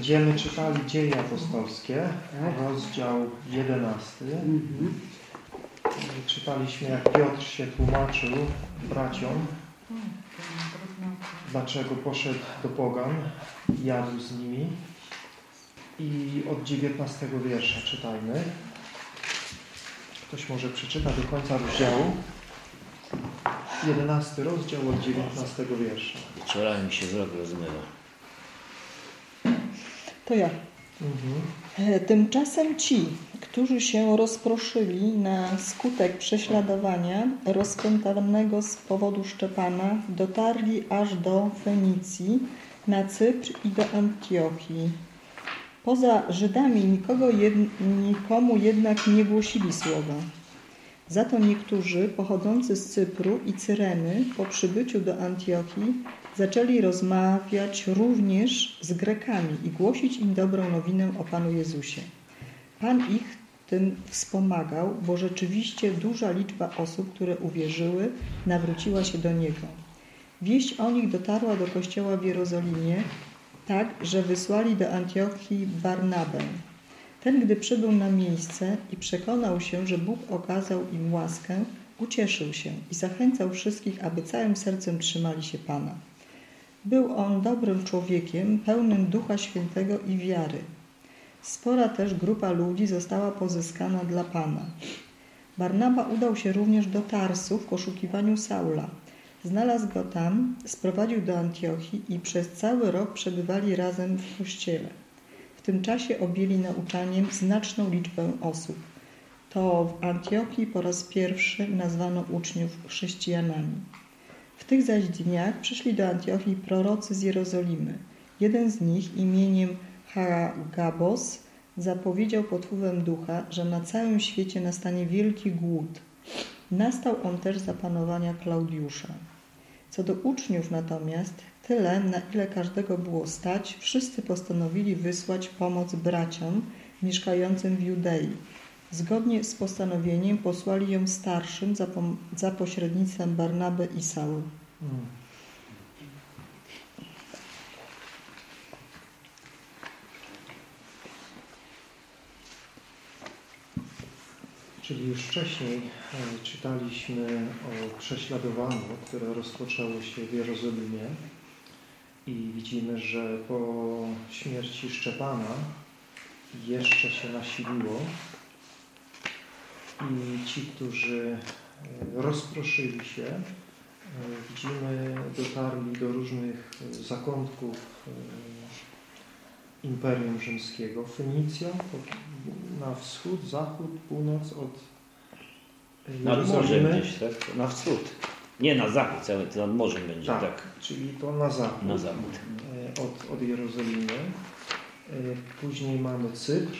Będziemy czytali Dzieje Apostolskie, rozdział 11. Czytaliśmy, jak Piotr się tłumaczył braciom, dlaczego poszedł do pogan, jadł z nimi. I od 19 wiersza czytajmy. Ktoś może przeczyta do końca rozdziału. 11 rozdział od 19 wiersza. Wczoraj mi się wzrok rozmywa. To ja. Mhm. Tymczasem ci, którzy się rozproszyli na skutek prześladowania rozpętanego z powodu Szczepana, dotarli aż do Fenicji, na Cypr i do Antiochii. Poza Żydami nikogo jed, nikomu jednak nie głosili słowa. Za to niektórzy pochodzący z Cypru i Cyreny po przybyciu do Antiochii zaczęli rozmawiać również z Grekami i głosić im dobrą nowinę o Panu Jezusie. Pan ich tym wspomagał, bo rzeczywiście duża liczba osób, które uwierzyły, nawróciła się do Niego. Wieść o nich dotarła do kościoła w Jerozolimie, tak, że wysłali do Antiochii Barnabę. Ten, gdy przybył na miejsce i przekonał się, że Bóg okazał im łaskę, ucieszył się i zachęcał wszystkich, aby całym sercem trzymali się Pana. Był on dobrym człowiekiem, pełnym Ducha Świętego i wiary. Spora też grupa ludzi została pozyskana dla Pana. Barnaba udał się również do Tarsu w poszukiwaniu Saula. Znalazł go tam, sprowadził do Antiochii i przez cały rok przebywali razem w kościele. W tym czasie objęli nauczaniem znaczną liczbę osób. To w Antiochii po raz pierwszy nazwano uczniów chrześcijanami. Tych zaś dniach przyszli do Antiochii prorocy z Jerozolimy. Jeden z nich imieniem Haragabos zapowiedział pod wpływem ducha, że na całym świecie nastanie wielki głód. Nastał on też za panowania Klaudiusza. Co do uczniów natomiast, tyle, na ile każdego było stać, wszyscy postanowili wysłać pomoc braciom mieszkającym w Judei. Zgodnie z postanowieniem posłali ją starszym za, za pośrednictwem Barnaby i Saul. Hmm. Czyli już wcześniej e, czytaliśmy o prześladowaniu, które rozpoczęło się w Jerozolimie i widzimy, że po śmierci Szczepana jeszcze się nasiliło i ci, którzy e, rozproszyli się, widzimy, dotarli do różnych zakątków Imperium Rzymskiego. Fenicja na wschód, zachód, północ od Nad morzem gdzieś, tak? Na wschód. Nie, na zachód, cały nad morzem będzie, tak. tak. Czyli to na zachód. Na zachód. Od, od Jerozolimy. Później mamy Cypr,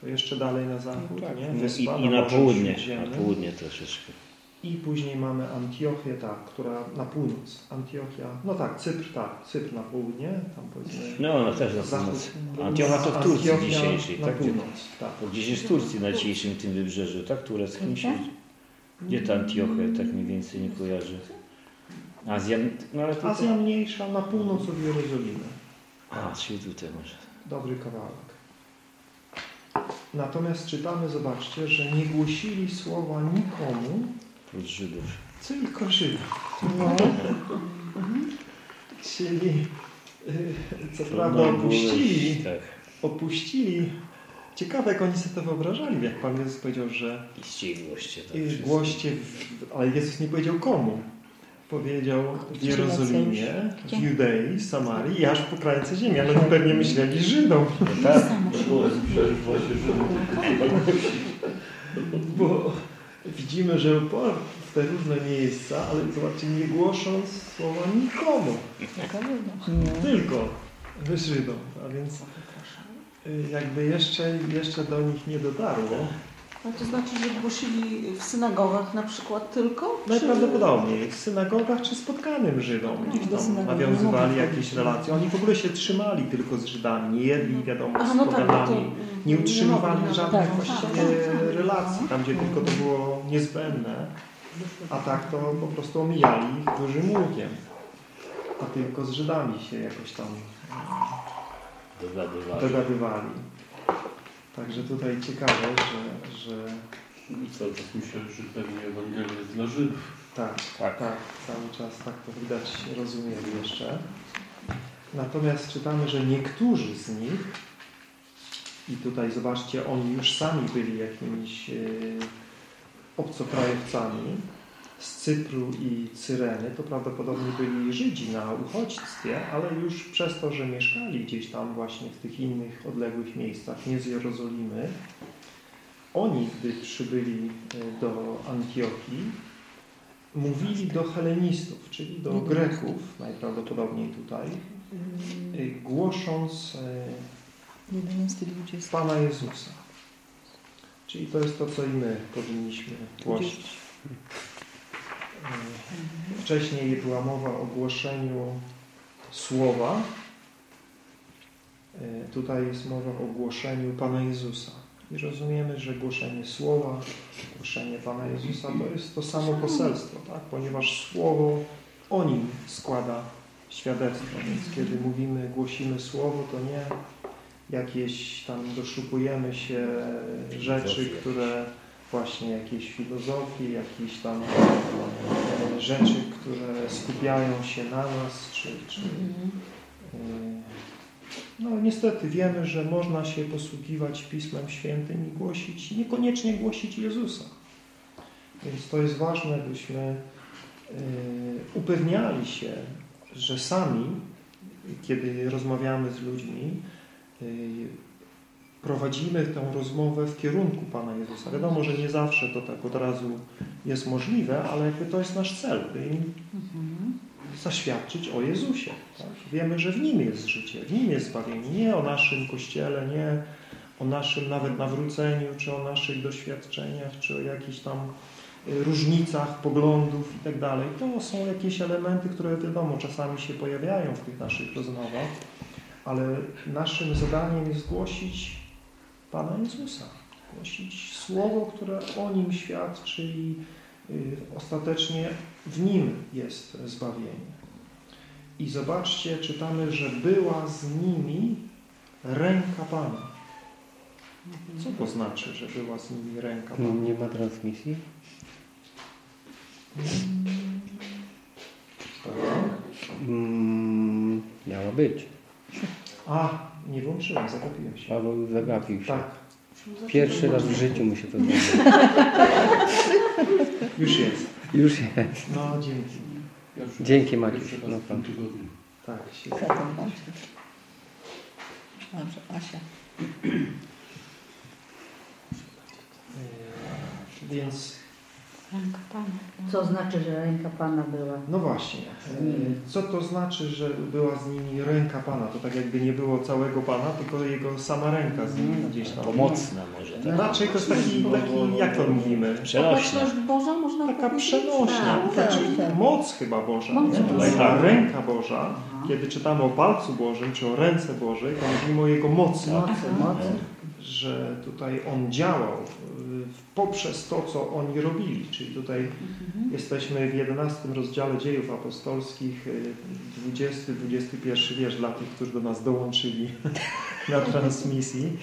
to jeszcze dalej na zachód, no tak. nie? Wyspa, I, i na, na południe, na południe troszeczkę. I później mamy Antiochię, tak, która na północ. Antiochia, no tak, Cypr, tak, Cypr na południe, tam powiedzmy. No, no też na północ. Antiochia to w Turcji Antiochia dzisiejszej, na tak? Północ, tak. To gdzieś jest w Turcji na dzisiejszym tym wybrzeżu, tak? Tureckim się. Gdzie ta Antiochia, tak mniej więcej nie kojarzy. Azja, no ale tutaj... Azja mniejsza na północ od Jerozolimy. A, czyli tutaj może. Dobry kawałek. Natomiast czytamy, zobaczcie, że nie głosili słowa nikomu, Plus Żydów. Tylko Żydów. No. Czyli co prawda opuścili, tak. opuścili. Ciekawe, jak oni sobie to wyobrażali, jak Pan Jezus powiedział, że Iście i głoście. Tak, głoście, w, ale Jezus nie powiedział komu. Powiedział w Jerozolimie, w Judei, Samarii i aż po krańce ziemi, ale pewnie myśleli Żydom. Tak, Bo widzimy, że w te różne miejsca, ale zobaczcie, nie głosząc słowa nikomu. Tylko Żydom. A więc jakby jeszcze, jeszcze do nich nie dotarło. A to znaczy, że głosili w synagogach na przykład tylko? Najprawdopodobniej w synagogach czy spotkanym Żydom. Gdzieś tam nawiązywali jakieś relacje. Oni w ogóle się trzymali tylko z Żydami, nie jedli wiadomo Aha, z no tak, poganami. nie utrzymywali nie żadnych tak, właściwie relacji, tam gdzie tylko to było niezbędne. A tak to po prostu omijali ich dużym łukiem. A tylko z Żydami się jakoś tam Dogadywali. dogadywali. Także tutaj ciekawe, że, że I cały czas myślę, że pewnie Ewangelia jest dla Żydów. tak, Tak. tak, cały czas tak to widać, rozumieli jeszcze. Natomiast czytamy, że niektórzy z nich, i tutaj zobaczcie, oni już sami byli jakimiś e, obcokrajowcami z Cypru i Cyreny, to prawdopodobnie byli Żydzi na uchodźstwie, ale już przez to, że mieszkali gdzieś tam właśnie w tych innych odległych miejscach, nie z Jerozolimy, oni, gdy przybyli e, do Antiochii, mówili do helenistów, czyli do Greków, najprawdopodobniej tutaj, e, głosząc e, 11-20. Pana Jezusa. Czyli to jest to, co i my powinniśmy głosić. Wcześniej była mowa o głoszeniu słowa. E, Tutaj jest mowa o głoszeniu Pana Jezusa. I rozumiemy, że głoszenie słowa, głoszenie Pana Jezusa to jest to samo poselstwo, tak? ponieważ słowo o nim składa świadectwo. Więc kiedy mówimy, głosimy słowo, to nie jakieś tam doszukujemy się rzeczy, które właśnie jakieś filozofie, jakieś tam e, rzeczy, które skupiają się na nas, czy, czy e, no niestety wiemy, że można się posługiwać Pismem Świętym i głosić, niekoniecznie głosić Jezusa. Więc to jest ważne, byśmy e, upewniali się, że sami, kiedy rozmawiamy z ludźmi, prowadzimy tę rozmowę w kierunku Pana Jezusa. Wiadomo, że nie zawsze to tak od razu jest możliwe, ale jakby to jest nasz cel, by im zaświadczyć o Jezusie. Tak? Wiemy, że w Nim jest życie, w Nim jest zbawienie. Nie o naszym Kościele, nie o naszym nawet nawróceniu, czy o naszych doświadczeniach, czy o jakichś tam y, różnicach poglądów i tak dalej. To są jakieś elementy, które wiadomo czasami się pojawiają w tych naszych rozmowach, ale naszym zadaniem jest głosić Pana Jezusa. Głosić Słowo, które o Nim świadczy i y, ostatecznie w Nim jest zbawienie. I zobaczcie, czytamy, że była z nimi ręka Pana. Co to znaczy, że była z nimi ręka No, Pana? nie ma transmisji? Mm, miała być. A, nie włączyłem, zagapiłem się. Paweł zagapił się. Tak, Pierwszy raz w życiu mu się to zdarzyło. już jest. Już jest. No, dzięki. Pierwszy Dzięki, Maciuś. No, w tym tygodniu. Tak, się. Dobrze, Asia. Yy, Więc, Ręka Pana. Co znaczy, że ręka Pana była? no właśnie, co to znaczy, że była z nimi ręka Pana? To tak jakby nie było całego Pana, tylko Jego sama ręka z nimi gdzieś tam. Pomocna może, tak? Znaczy, to jest taki, taki jak to mówimy? Przenośna. Boża można Taka powiedzieć? przenośnia, Tak, znaczy tak. moc chyba Boża. Ta ręka Boża, kiedy czytamy o palcu Bożym, czy o ręce Bożej, to mówimy o Jego mocy. Mocy, mocy. że tutaj On działał poprzez to, co oni robili. Czyli tutaj jesteśmy w 11 rozdziale dziejów apostolskich, y, 20-21 wiersz dla tych, którzy do nas dołączyli na transmisji.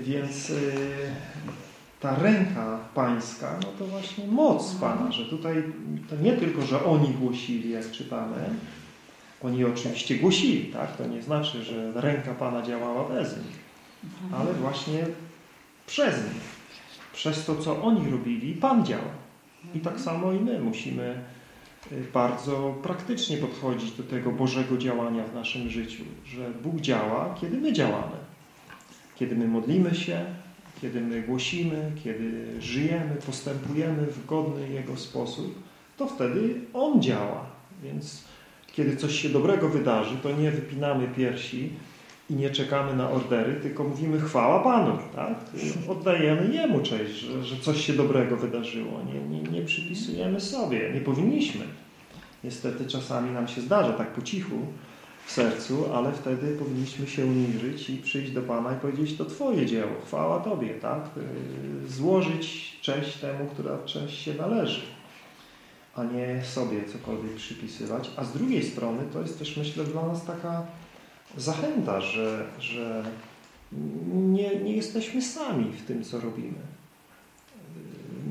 Więc y, ta ręka pańska, no to właśnie moc Pana, że tutaj to nie tylko, że oni głosili, jak czytamy, oni oczywiście głosili, tak? To nie znaczy, że ręka Pana działała bez nich ale właśnie przez nich. Przez to, co oni robili, Pan działa. I tak samo i my musimy y, bardzo praktycznie podchodzić do tego Bożego działania w naszym życiu, że Bóg działa, kiedy my działamy. Kiedy my modlimy się, kiedy my głosimy, kiedy żyjemy, postępujemy w godny Jego sposób, to wtedy On działa. Więc kiedy coś się dobrego wydarzy, to nie wypinamy piersi, i nie czekamy na ordery, tylko mówimy chwała Panu, tak? Oddajemy Jemu cześć, że, że coś się dobrego wydarzyło. Nie, nie, nie przypisujemy sobie, nie powinniśmy. Niestety czasami nam się zdarza tak po cichu w sercu, ale wtedy powinniśmy się uniżyć i przyjść do Pana i powiedzieć, to Twoje dzieło, chwała Tobie, tak? Yy, Złożyć cześć temu, która cześć się należy, a nie sobie cokolwiek przypisywać. A z drugiej strony to jest też, myślę, dla nas taka zachęta, że, że nie, nie jesteśmy sami w tym, co robimy.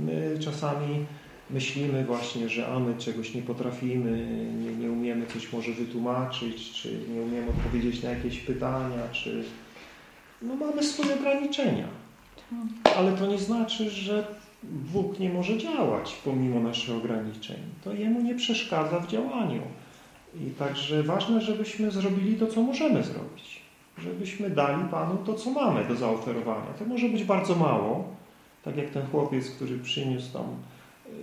My czasami myślimy właśnie, że a my czegoś nie potrafimy, nie, nie umiemy coś może wytłumaczyć, czy nie umiemy odpowiedzieć na jakieś pytania, czy no mamy swoje ograniczenia. Ale to nie znaczy, że Bóg nie może działać pomimo naszych ograniczeń. To Jemu nie przeszkadza w działaniu. I także ważne, żebyśmy zrobili to, co możemy zrobić. Żebyśmy dali Panu to, co mamy do zaoferowania. To może być bardzo mało, tak jak ten chłopiec, który przyniósł tam yy,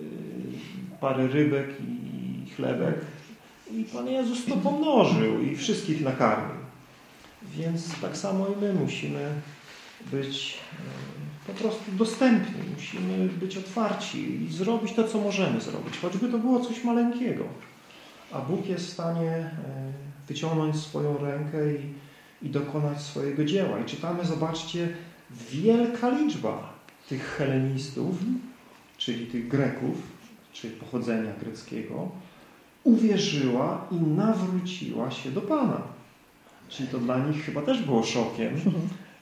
parę rybek i chlebek. I Pan Jezus to pomnożył i wszystkich nakarmił. Więc tak samo i my musimy być yy, po prostu dostępni, musimy być otwarci i zrobić to, co możemy zrobić, choćby to było coś maleńkiego. A Bóg jest w stanie yy, wyciągnąć swoją rękę i, i dokonać swojego dzieła. I czytamy, zobaczcie, wielka liczba tych helenistów, czyli tych Greków, czyli pochodzenia greckiego, uwierzyła i nawróciła się do Pana. Czyli to dla nich chyba też było szokiem,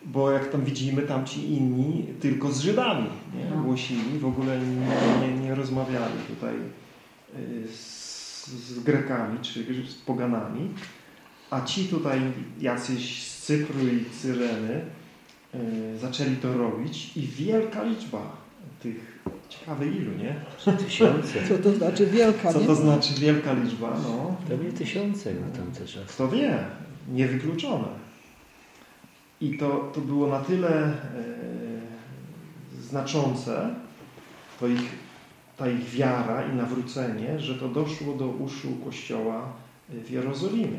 bo jak tam widzimy, tam ci inni tylko z Żydami nie? głosili, w ogóle nie, nie, nie rozmawiali tutaj y, z, z Grekami czy z poganami, a ci tutaj jacyś z Cypru i Cyreny y, zaczęli to robić i wielka liczba tych, ciekawe ilu, nie? Tysiące. Co to znaczy wielka, Co nie? to znaczy wielka liczba? No, Pewnie tysiące na tamte czasy. kto wie, niewykluczone. I to, to było na tyle e, znaczące, to ich, ta ich wiara i nawrócenie, że to doszło do uszu Kościoła w Jerozolimie.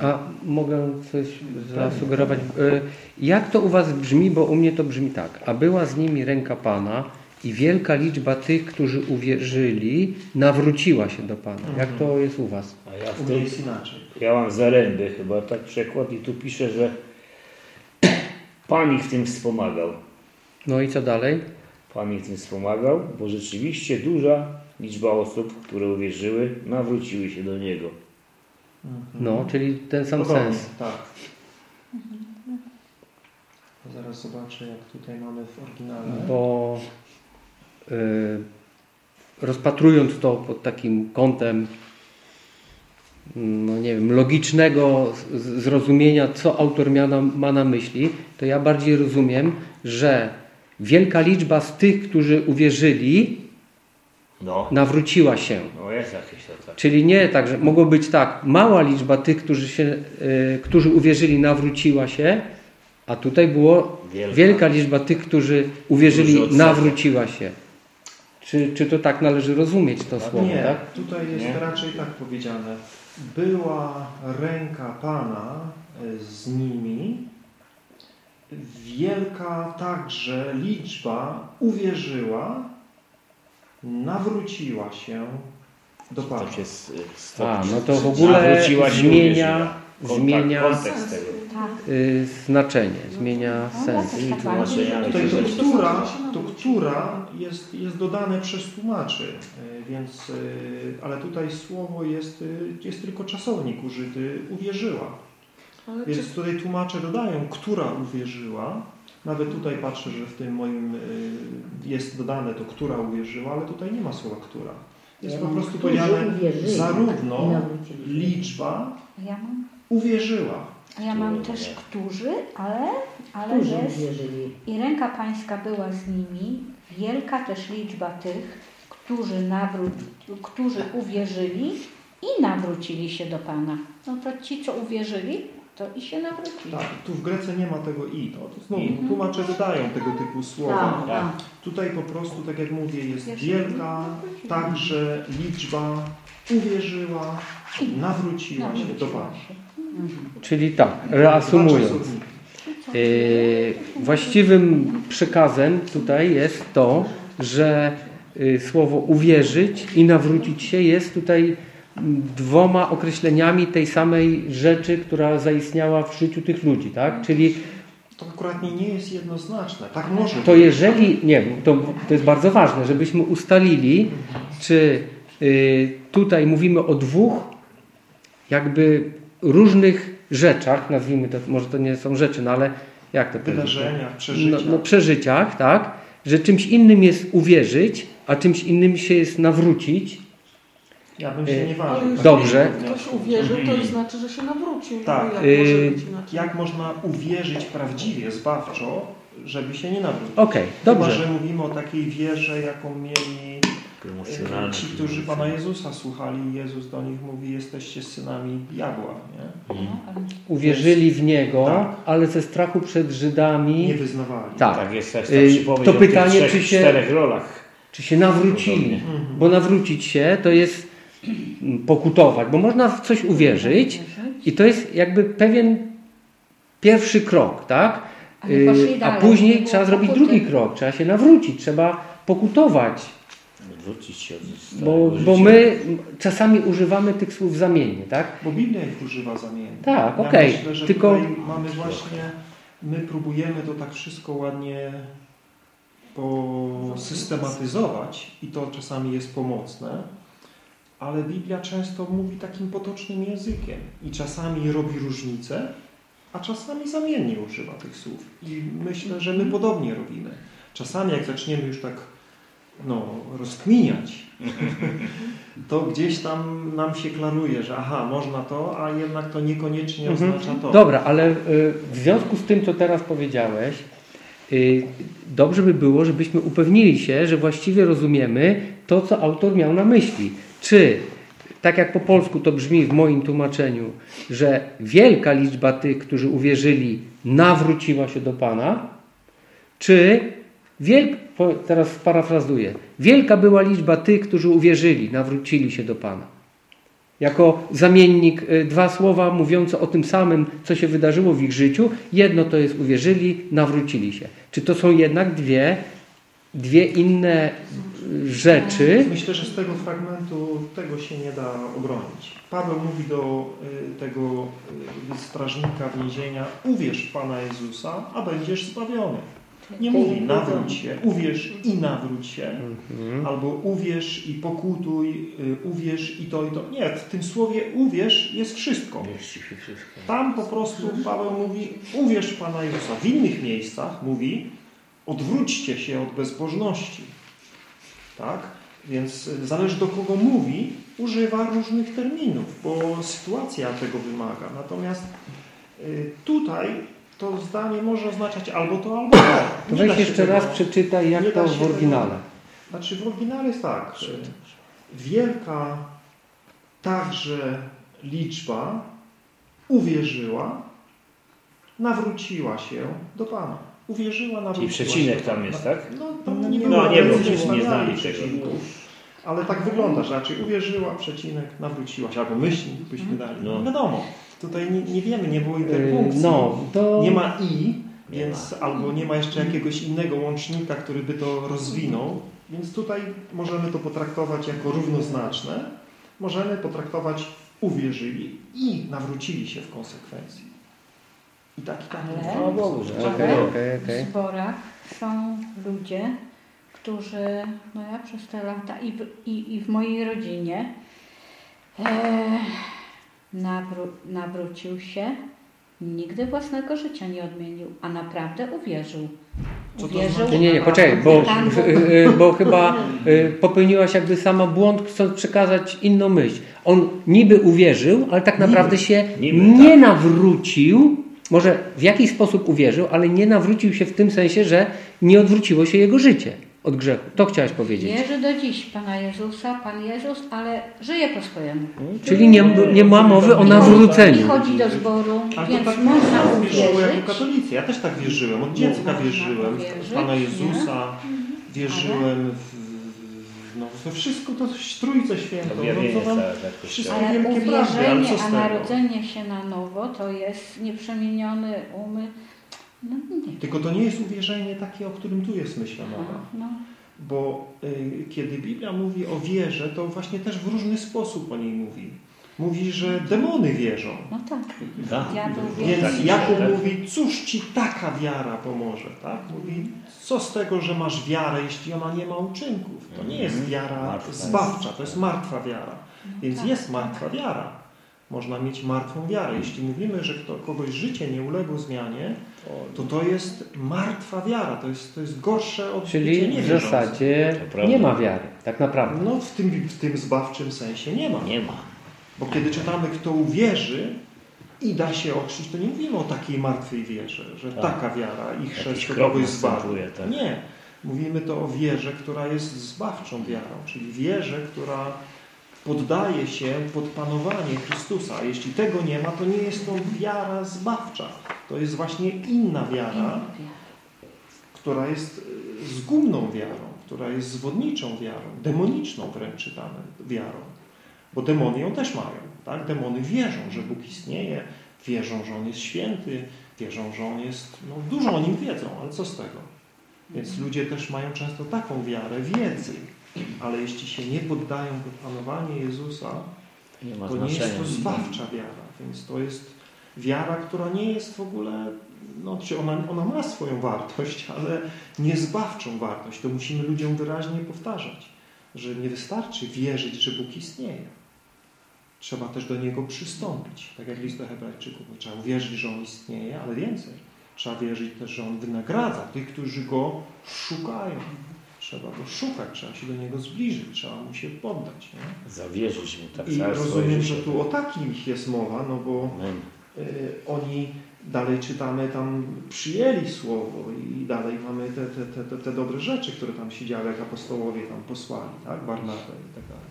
A mogę coś zasugerować? Y, Jak to u Was brzmi? Bo u mnie to brzmi tak. A była z nimi ręka Pana i wielka liczba tych, którzy uwierzyli, nawróciła się do Pana. Jak to jest u Was? A ja, U mnie jest inaczej. ja mam zaręby chyba tak przekład i tu pisze, że Pan ich w tym wspomagał. No i co dalej? Pan ich tym wspomagał, bo rzeczywiście duża liczba osób, które uwierzyły, nawróciły się do Niego. Mhm. No, czyli ten sam Podobnie, sens. Tak. To zaraz zobaczę, jak tutaj mamy w oryginale. Bo y, rozpatrując to pod takim kątem no nie wiem, logicznego zrozumienia, co autor ma na, ma na myśli, to ja bardziej rozumiem, że wielka liczba z tych, którzy uwierzyli, No, nawróciła się. no jest jakieś to tak. Czyli nie tak, że mogło być tak, mała liczba tych, którzy, się, y, którzy uwierzyli, nawróciła się, a tutaj było Wielka. wielka liczba tych, którzy uwierzyli, nawróciła się. Czy, czy to tak należy rozumieć to słowo, Nie, tak? tutaj jest Nie? raczej tak powiedziane. Była ręka Pana e, z nimi, wielka także liczba uwierzyła, nawróciła się do Pana. Z, z A, no to w ogóle zmienia, zmienia kontekst tego. Tak. y, znaczenie, zmienia sens. Tymi tłumaczeniami Tutaj to jest- która, to która jest, jest dodane przez tłumaczy, e, więc, ale tutaj słowo jest, jest tylko czasownik użyty, uwierzyła. Ale czy Więc tutaj tłumacze dodają, która uwierzyła. Nawet tutaj patrzę, że w tym moim y, jest dodane to, która uwierzyła, ale tutaj nie ma słowa która. Jest Ja po prostu powiedziane zarówno liczba ja mam, uwierzyła. a ja mam też którzy, ale, ale Którzy jest uwierzyli. i ręka pańska była z nimi, wielka też liczba tych, którzy, nawró- którzy uwierzyli i nawrócili się do Pana. No to ci, co uwierzyli, to i się nawrócili. Tak, tu w Grece nie ma tego i. To, to znowu I. tłumacze dodają tego typu słowa. Tak, Tak. tak. Tutaj po prostu, tak jak mówię, jest Jeszcze wielka także liczba uwierzyła, nawróciła się do Pana. Czyli tak, reasumując. Yy, właściwym przekazem tutaj jest to, że yy, słowo uwierzyć i nawrócić się jest tutaj dwoma określeniami tej samej rzeczy, która zaistniała w życiu tych ludzi, tak? Czyli To akurat nie, jest jednoznaczne. Tak może to być. jeżeli, nie, to, to jest bardzo ważne, żebyśmy ustalili, czy yy, tutaj mówimy o dwóch jakby różnych rzeczach, nazwijmy to, może to nie są rzeczy, no ale jak to powiedzieć? Wydarzeniach, No, przeżyciach. no, przeżyciach, tak? Że czymś innym jest uwierzyć, a czymś innym się jest nawrócić. Ja bym się nie ważył. Dobrze. ktoś uwierzył, to znaczy, że się nawrócił. Tak. Jak może być inaczej? Jak można uwierzyć prawdziwie, zbawczo, żeby się nie nawrócić? Okej, Chyba, dobrze. że mówimy o takiej wierze, jaką mieli Emocjonalne. ci, którzy Pana Jezusa słuchali. Jezus do nich mówi, jesteście synami diabła. Nie? Mhm. No, Uwierzyli w Niego, Tak. ale ze strachu przed Żydami, Nie wyznawali. tak. Tak jest Y, to pytanie, trzech, czy się- czterech rolach. czy się nawrócili. Bo nawrócić się to jest mm, pokutować, bo można w coś uwierzyć i to jest jakby pewien pierwszy krok, tak? A Y, później trzeba zrobić drugi krok, trzeba się nawrócić, trzeba pokutować, Odwrócić się od bo, bo my czasami używamy tych słów zamiennie, tak? Bo Biblia ich używa zamiennie. Tak, ja okej, że tylko- mamy właśnie, my próbujemy to tak wszystko ładnie posystematyzować i to czasami jest pomocne, ale Biblia często mówi takim potocznym językiem i czasami robi różnicę, a czasami zamiennie używa tych słów. I myślę, że my podobnie robimy. Czasami jak zaczniemy już tak no, rozkminiać, to gdzieś tam nam się klaruje, że aha, można to, a jednak to niekoniecznie Mhm. oznacza to. Dobra, ale y, w związku z tym, co teraz powiedziałeś, y, dobrze by było, żebyśmy upewnili się, że właściwie rozumiemy to, co autor miał na myśli. Czy, tak jak po polsku to brzmi w moim tłumaczeniu, że wielka liczba tych, którzy uwierzyli, nawróciła się do Pana, czy wielk, teraz parafrazuję, wielka była liczba tych, którzy uwierzyli, nawrócili się do Pana. Jako zamiennik y, dwa słowa mówiące o tym samym, co się wydarzyło w ich życiu. Jedno to jest uwierzyli, nawrócili się. Czy to są jednak dwie, dwie inne y, rzeczy? Myślę, że z tego fragmentu tego się nie da obronić. Paweł mówi do y, tego y, strażnika więzienia, uwierz w Pana Jezusa, a będziesz zbawiony. Nie mówi nawróć się, uwierz i nawróć się, Mhm. albo uwierz i pokutuj, uwierz i to i to. Nie, w tym słowie uwierz jest wszystko. Tam po prostu Paweł mówi, uwierz w Pana Jezusa. W innych miejscach mówi, odwróćcie się od bezbożności. Tak? Więc y, zależy do kogo mówi, używa różnych terminów, bo sytuacja tego wymaga. Natomiast y, tutaj to zdanie może oznaczać albo to, albo to. To Nie da weź jeszcze tego- raz przeczytaj, jak to w tego- oryginale. Znaczy w oryginale jest tak. Wielka także liczba uwierzyła, nawróciła się do Pana. Uwierzyła, nawróciła Czyli przecinek tam jest, tak? No, tam No, nie, No nie było, nie przecież nie znali przecinków. Ale tak wygląda, że raczej uwierzyła, przecinek, nawróciła się. Albo myśl byśmy dali. No No. wiadomo, tutaj nie, nie wiemy, nie było interpunkcji. No, to... Nie ma i, Nie więc albo nie ma jeszcze jakiegoś innego łącznika, który by to rozwinął, więc tutaj możemy to potraktować jako równoznaczne. Możemy potraktować uwierzyli i nawrócili się w konsekwencji. I tak i tak. Ale- dobrze. Okej, Ale okej, okej. w zborach są ludzie, którzy, no ja przez te lata i w, i, i w mojej rodzinie e, nawró, nawrócił się, nigdy własnego życia nie odmienił, a naprawdę uwierzył. Co to Uwierzył. znaczy? Nie, nie, nie, poczekaj, bo, Pan Bóg- y, y, bo chyba y, popełniłaś jakby sama błąd, chcąc przekazać inną myśl. On niby uwierzył, ale tak naprawdę się Niby, nie tak. nawrócił. Może w jakiś sposób uwierzył, ale nie nawrócił się w tym sensie, że nie odwróciło się jego życie od grzechu. To chciałaś powiedzieć. Wierzy do dziś Pana Jezusa, Pan Jezus, ale żyje po swojemu. Czyli nie, nie ma mowy o I nawróceniu. chodzi do zboru, Ale więc tak można wierzyło jako uwierzyć. katolicy. Ja też tak wierzyłem. Od dziecka wierzyłem w uwierzyć, Pana? Jezusa. Wierzyłem w, w, no, we wszystko, to Trójce Świętą. Objawienie No, to tam całe wszystko kościoła. Ale wielkie prawdy, ale uwierzenie, co z a narodzenie się na nowo to jest nieprzemieniony umysł. No nie. Tylko to nie jest uwierzenie takie, o którym tu jest myślę mowa. No, Bo y, kiedy Biblia mówi o wierze, to właśnie też w różny sposób o niej mówi. Mówi, że demony wierzą. no tak. Tak. Diabeł Więc tak, Jakub tak. mówi, cóż ci taka wiara pomoże? Tak? Mówi, co z tego, że masz wiarę, jeśli ona nie ma uczynków? To nie jest wiara Martwa jest. zbawcza, to jest martwa wiara. Więc tak, jest tak. martwa wiara. Można mieć martwą wiarę. Jeśli mówimy, że kto, kogoś życie nie uległo zmianie, to to jest martwa wiara. To jest, to jest gorsze od Czyli w zasadzie nie ma wiary, tak naprawdę. No w tym, w tym zbawczym sensie nie ma. Nie ma. Bo kiedy czytamy, kto uwierzy i da się ochrzcić, to nie mówimy o takiej martwej wierze, że Tak. taka wiara i chrzest kogoś zbawi. tak. Nie. Mówimy to o wierze, która jest zbawczą wiarą, czyli wierze, która poddaje się pod panowanie Chrystusa. A jeśli tego nie ma, to nie jest to wiara zbawcza. To jest właśnie inna wiara, która jest y, zgubną wiarą, która jest zwodniczą wiarą, demoniczną wręcz czytamy wiarą. Bo demony ją też mają. Tak? Demony wierzą, że Bóg istnieje, wierzą, że On jest święty, wierzą, że On jest... No, dużo o Nim wiedzą, ale co z tego? Więc ludzie też mają często taką wiarę wiedzy. Ale jeśli się nie poddają pod panowanie Jezusa, Nie to nie jest to zbawcza wiara. Więc to jest wiara, która nie jest w ogóle... No, czy ona, ona ma swoją wartość, ale nie zbawczą wartość. To musimy ludziom wyraźnie powtarzać, że nie wystarczy wierzyć, że Bóg istnieje. Trzeba też do Niego przystąpić. Tak jak list do Hebrajczyków. Trzeba wierzyć, że On istnieje, ale więcej. Trzeba wierzyć też, że On wynagradza tych, którzy Go szukają. Trzeba Go szukać, trzeba się do Niego zbliżyć, trzeba Mu się poddać. Nie? Zawierzyć mu tak I rozumiem, że tu o takich jest mowa, no bo y, oni dalej czytamy, tam przyjęli słowo i dalej mamy te, te, te, te, te dobre rzeczy, które tam się działy, jak apostołowie tam posłali, tak? Barnabę i tak dalej.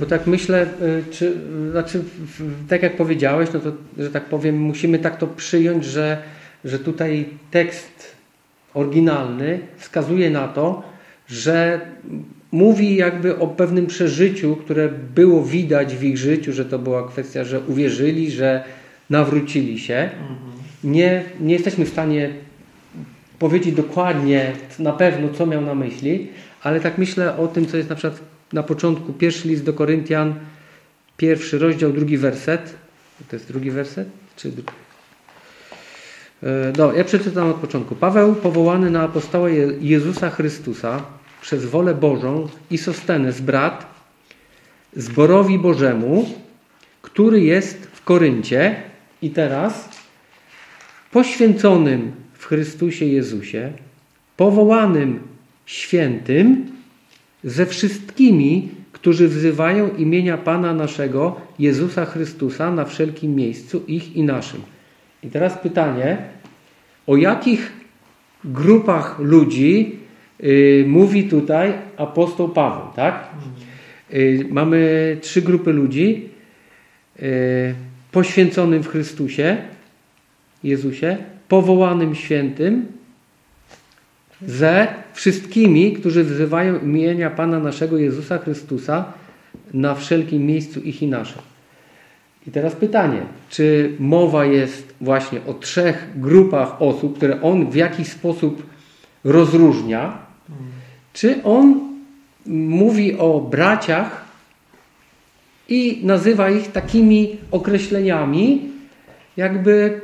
Bo tak myślę, y, czy, znaczy, tak jak powiedziałeś, no to, że tak powiem, musimy tak to przyjąć, że, że tutaj tekst oryginalny wskazuje na to, że mówi jakby o pewnym przeżyciu, które było widać w ich życiu, że to była kwestia, że uwierzyli, że nawrócili się. Mhm. Nie, nie jesteśmy w stanie powiedzieć dokładnie na pewno, co miał na myśli, ale tak myślę o tym, co jest na przykład na początku, pierwszy list do Koryntian, pierwszy rozdział, drugi werset. To jest drugi werset? Czy... dru- E, No, ja przeczytam od początku. Paweł, powołany na apostoła Je- Jezusa Chrystusa przez wolę Bożą i Sostenes, brat, zborowi Bożemu, który jest w Koryncie i teraz poświęconym w Chrystusie Jezusie, powołanym świętym ze wszystkimi, którzy wzywają imienia Pana naszego Jezusa Chrystusa na wszelkim miejscu, ich i naszym. I teraz pytanie, o jakich grupach ludzi y, mówi tutaj apostoł Paweł, tak? Y, mamy trzy grupy ludzi y, poświęconym w Chrystusie, Jezusie, powołanym świętym, ze wszystkimi, którzy wzywają imienia Pana naszego Jezusa Chrystusa na wszelkim miejscu ich i naszym. I teraz pytanie, czy mowa jest właśnie o trzech grupach osób, które on w jakiś sposób rozróżnia, czy on mówi o braciach i nazywa ich takimi określeniami, jakby,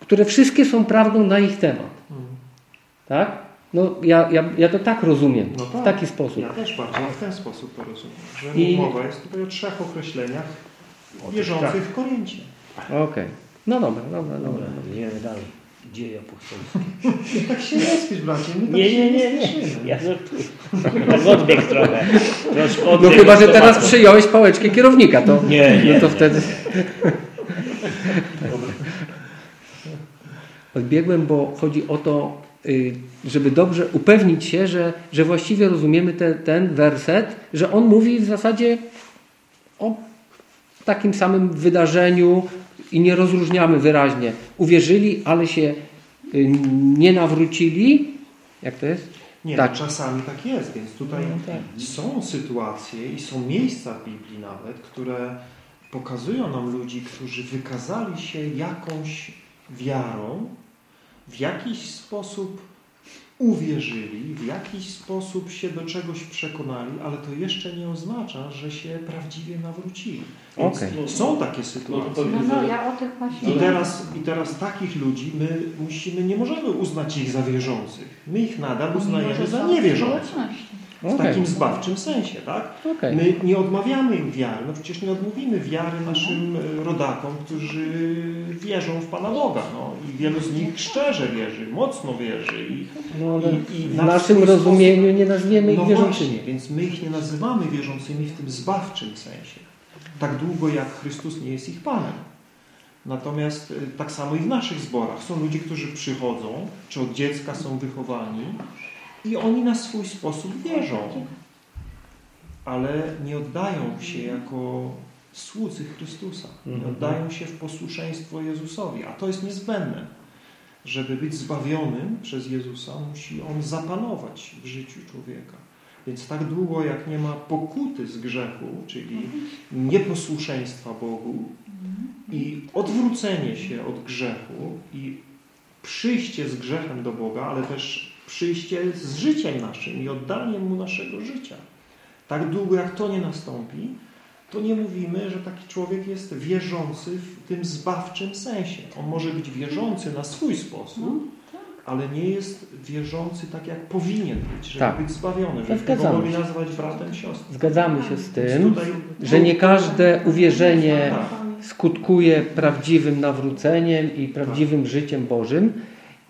które wszystkie są prawdą na ich temat. Tak? No, ja, ja, ja to tak rozumiem, No tak. w taki sposób. Ja też bardziej w ten sposób to rozumiem, że I- mowa jest tutaj o trzech określeniach wierzących tak. w Koryncie. Okej. No dobra, dobra, dobra. Dobra, idziemy dalej. Dzieje apostolskie. Tak się nie spisz, bracie. My tak Nie, nie, nie, nie. Ja żartuję. Odbieg trochę. Troszkę No odbieg chyba, że teraz tematu. przyjąłeś pałeczkę kierownika, to, Nie, nie, no to nie. wtedy... Odbiegłem, bo chodzi o to, żeby dobrze upewnić się, że, że właściwie rozumiemy te, ten werset, że on mówi w zasadzie o takim samym wydarzeniu i nie rozróżniamy wyraźnie. Uwierzyli, ale się y, nie nawrócili. Jak to jest? Nie, Tak. no, czasami tak jest, więc tutaj No tak. są sytuacje i są miejsca w Biblii nawet, które pokazują nam ludzi, którzy wykazali się jakąś wiarą, w jakiś sposób uwierzyli, w jakiś sposób się do czegoś przekonali, ale to jeszcze nie oznacza, że się prawdziwie nawrócili. Więc Okej. są takie No sytuacje. No, no, ja o tych właśnie... I teraz, I teraz takich ludzi my musimy, nie możemy uznać ich za wierzących. My ich nadal uznajemy za niewierzących. W takim zbawczym sensie, tak? Okej. My nie odmawiamy im wiary, no przecież nie odmówimy wiary naszym e, rodakom, którzy wierzą w Pana Boga, no i wielu z nich szczerze wierzy, mocno wierzy i No, ale i- i w na naszym rozumieniu nie nazwiemy ich no wierzącymi. właśnie, więc my ich nie nazywamy wierzącymi w tym zbawczym sensie. Tak długo jak Chrystus nie jest ich Panem. Natomiast y, tak samo i w naszych zborach. Są ludzie, którzy przychodzą, czy od dziecka są wychowani i oni na swój sposób wierzą. Ale nie oddają się jako słudzy Chrystusa. Nie Mhm. oddają się w posłuszeństwo Jezusowi. A to jest niezbędne. Żeby być zbawionym przez Jezusa, musi On zapanować w życiu człowieka. Więc tak długo, jak nie ma pokuty z grzechu, czyli nieposłuszeństwa Bogu i odwrócenie się od grzechu i przyjście z grzechem do Boga, ale też przyjście z życiem naszym i oddaniem Mu naszego życia. Tak długo, jak to nie nastąpi, to nie mówimy, że taki człowiek jest wierzący w tym zbawczym sensie. On może być wierzący na swój sposób, ale nie jest wierzący tak, jak powinien być, żeby Tak. być zbawiony, żeby go zgadzamy mogli się. nazwać bratem, siostrą. Zgadzamy się z tym, tutaj- że nie każde uwierzenie Tak. skutkuje prawdziwym nawróceniem i prawdziwym życiem Bożym.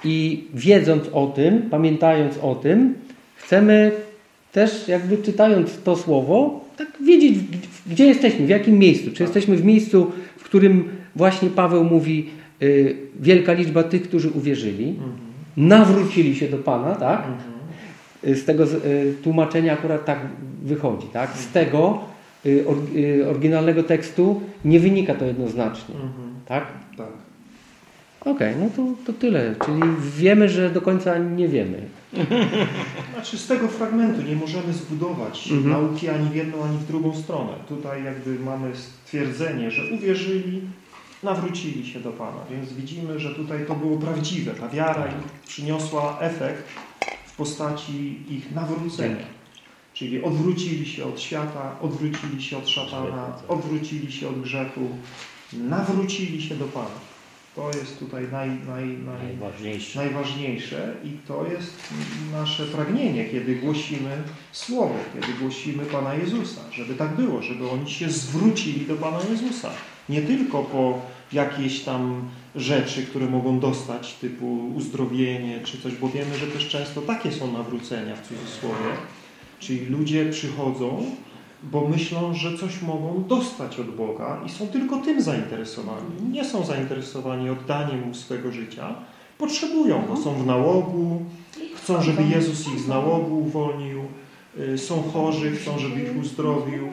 I wiedząc o tym, pamiętając o tym, chcemy też jakby czytając to słowo, tak wiedzieć, gdzie jesteśmy, w jakim miejscu. Czy jesteśmy w miejscu, w którym właśnie Paweł mówi y, wielka liczba tych, którzy uwierzyli, Mhm. nawrócili się do Pana, tak? Mhm. Y, Z tego y, tłumaczenia akurat tak wychodzi, tak? Z tego y, or, y, oryginalnego tekstu nie wynika to jednoznacznie, Mhm. tak? Tak. Okej, no to, to tyle. Czyli wiemy, że do końca nie wiemy. Znaczy z tego fragmentu nie możemy zbudować Mhm. nauki ani w jedną, ani w drugą stronę. Tutaj jakby mamy stwierdzenie, że uwierzyli, nawrócili się do Pana. Więc widzimy, że tutaj to było prawdziwe. Ta wiara ich przyniosła efekt w postaci ich nawrócenia. Czyli odwrócili się od świata, odwrócili się od szatana, odwrócili się od grzechu, nawrócili się do Pana. To jest tutaj naj, naj, naj, Najważniejsze. najważniejsze i to jest nasze pragnienie, kiedy głosimy Słowo, kiedy głosimy Pana Jezusa, żeby tak było, żeby oni się zwrócili do Pana Jezusa. Nie tylko po jakieś tam rzeczy, które mogą dostać, typu uzdrowienie czy coś, bo wiemy, że też często takie są nawrócenia w cudzysłowie, czyli ludzie przychodzą, bo myślą, że coś mogą dostać od Boga i są tylko tym zainteresowani. Nie są zainteresowani oddaniem Mu swego życia. Potrzebują go. Są w nałogu, chcą, żeby Jezus ich z nałogu uwolnił, y, są chorzy, chcą, żeby ich uzdrowił,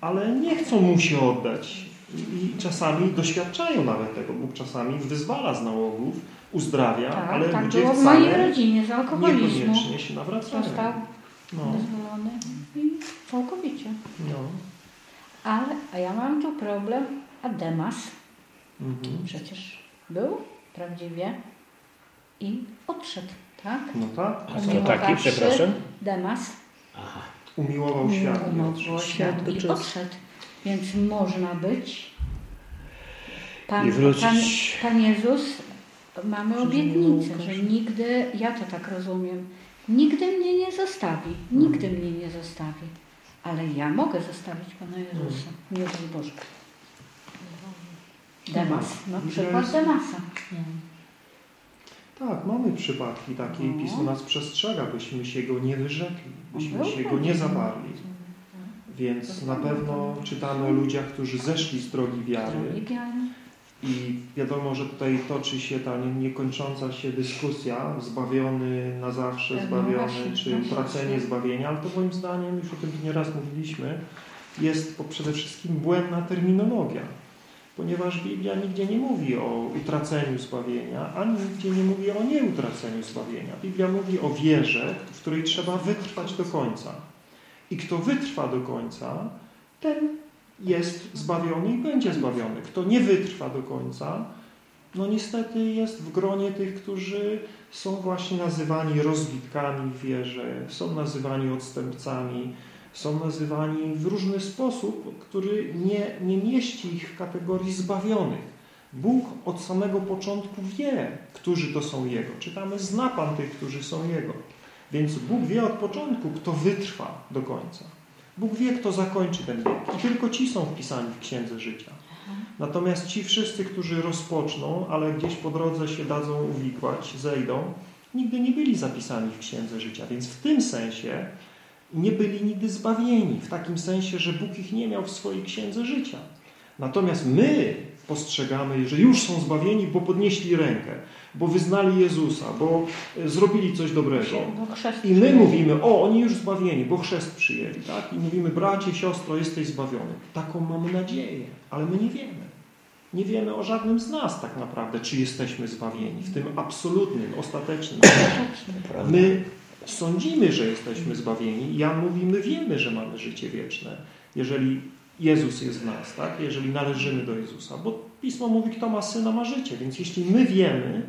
ale nie chcą Mu się oddać. I czasami doświadczają nawet tego. Bóg czasami wyzwala z nałogów, uzdrawia, Tak, ale tak ludzie było w mojej rodzinie z alkoholizmu. niekoniecznie się nawracają. Został No, wyzwolony i całkowicie. no. Ale, a ja mam tu problem, a Demas Mhm. przecież był prawdziwie i odszedł, tak? No tak. A kto taki, przepraszam? Demas Umiłował świat. odszedł. świat i odszedł. Więc można być. Pan, I wrócić. Pan, Pan Jezus, mamy obietnicę, że nigdy, ja to tak rozumiem, nigdy mnie nie zostawi. Nigdy mnie nie zostawi. Ale ja mogę zostawić Pana Jezusa. Nie daj Boże. Demas, no przykład Demasa. Tak, mamy przypadki takie i No. Pismo nas przestrzega, byśmy się Go nie wyrzekli, byśmy No, się Go nie zaparli. Więc na pewno czytamy o ludziach, którzy zeszli z drogi wiary. I wiadomo, że tutaj toczy się ta nie- niekończąca się dyskusja, zbawiony na zawsze, zbawiony, czy tracenie zbawienia, ale to moim zdaniem, już o tym nieraz mówiliśmy, jest przede wszystkim błędna terminologia. Ponieważ Biblia nigdzie nie mówi o utraceniu zbawienia, ani nigdzie nie mówi o nieutraceniu zbawienia. Biblia mówi o wierze, w której trzeba wytrwać do końca. I kto wytrwa do końca, ten jest zbawiony i będzie zbawiony. Kto nie wytrwa do końca, no niestety jest w gronie tych, którzy są właśnie nazywani rozbitkami w wierze, są nazywani odstępcami, są nazywani w różny sposób, który nie, nie mieści ich w kategorii zbawionych. Bóg od samego początku wie, którzy to są Jego. Czytamy, zna Pan tych, którzy są Jego. Więc Bóg wie od początku, kto wytrwa do końca. Bóg wie, kto zakończy ten wiek. I tylko ci są wpisani w Księdze Życia. Natomiast ci wszyscy, którzy rozpoczną, ale gdzieś po drodze się dadzą uwikłać, zejdą, nigdy nie byli zapisani w Księdze Życia. Więc w tym sensie nie byli nigdy zbawieni. W takim sensie, że Bóg ich nie miał w swojej Księdze Życia. Natomiast my postrzegamy, że już są zbawieni, bo podnieśli rękę, bo wyznali Jezusa, bo e, zrobili coś dobrego. I my mówimy, o, oni już zbawieni, bo chrzest przyjęli, tak? I mówimy, bracie, siostro, jesteś zbawiony. Taką mamy nadzieję, ale my nie wiemy. Nie wiemy o żadnym z nas tak naprawdę, czy jesteśmy zbawieni w tym absolutnym, ostatecznym. My sądzimy, że jesteśmy zbawieni. Jan mówi, my wiemy, że mamy życie wieczne, jeżeli Jezus jest w nas, tak? Jeżeli należymy do Jezusa. Bo Pismo mówi, kto ma Syna, ma życie. Więc jeśli my wiemy,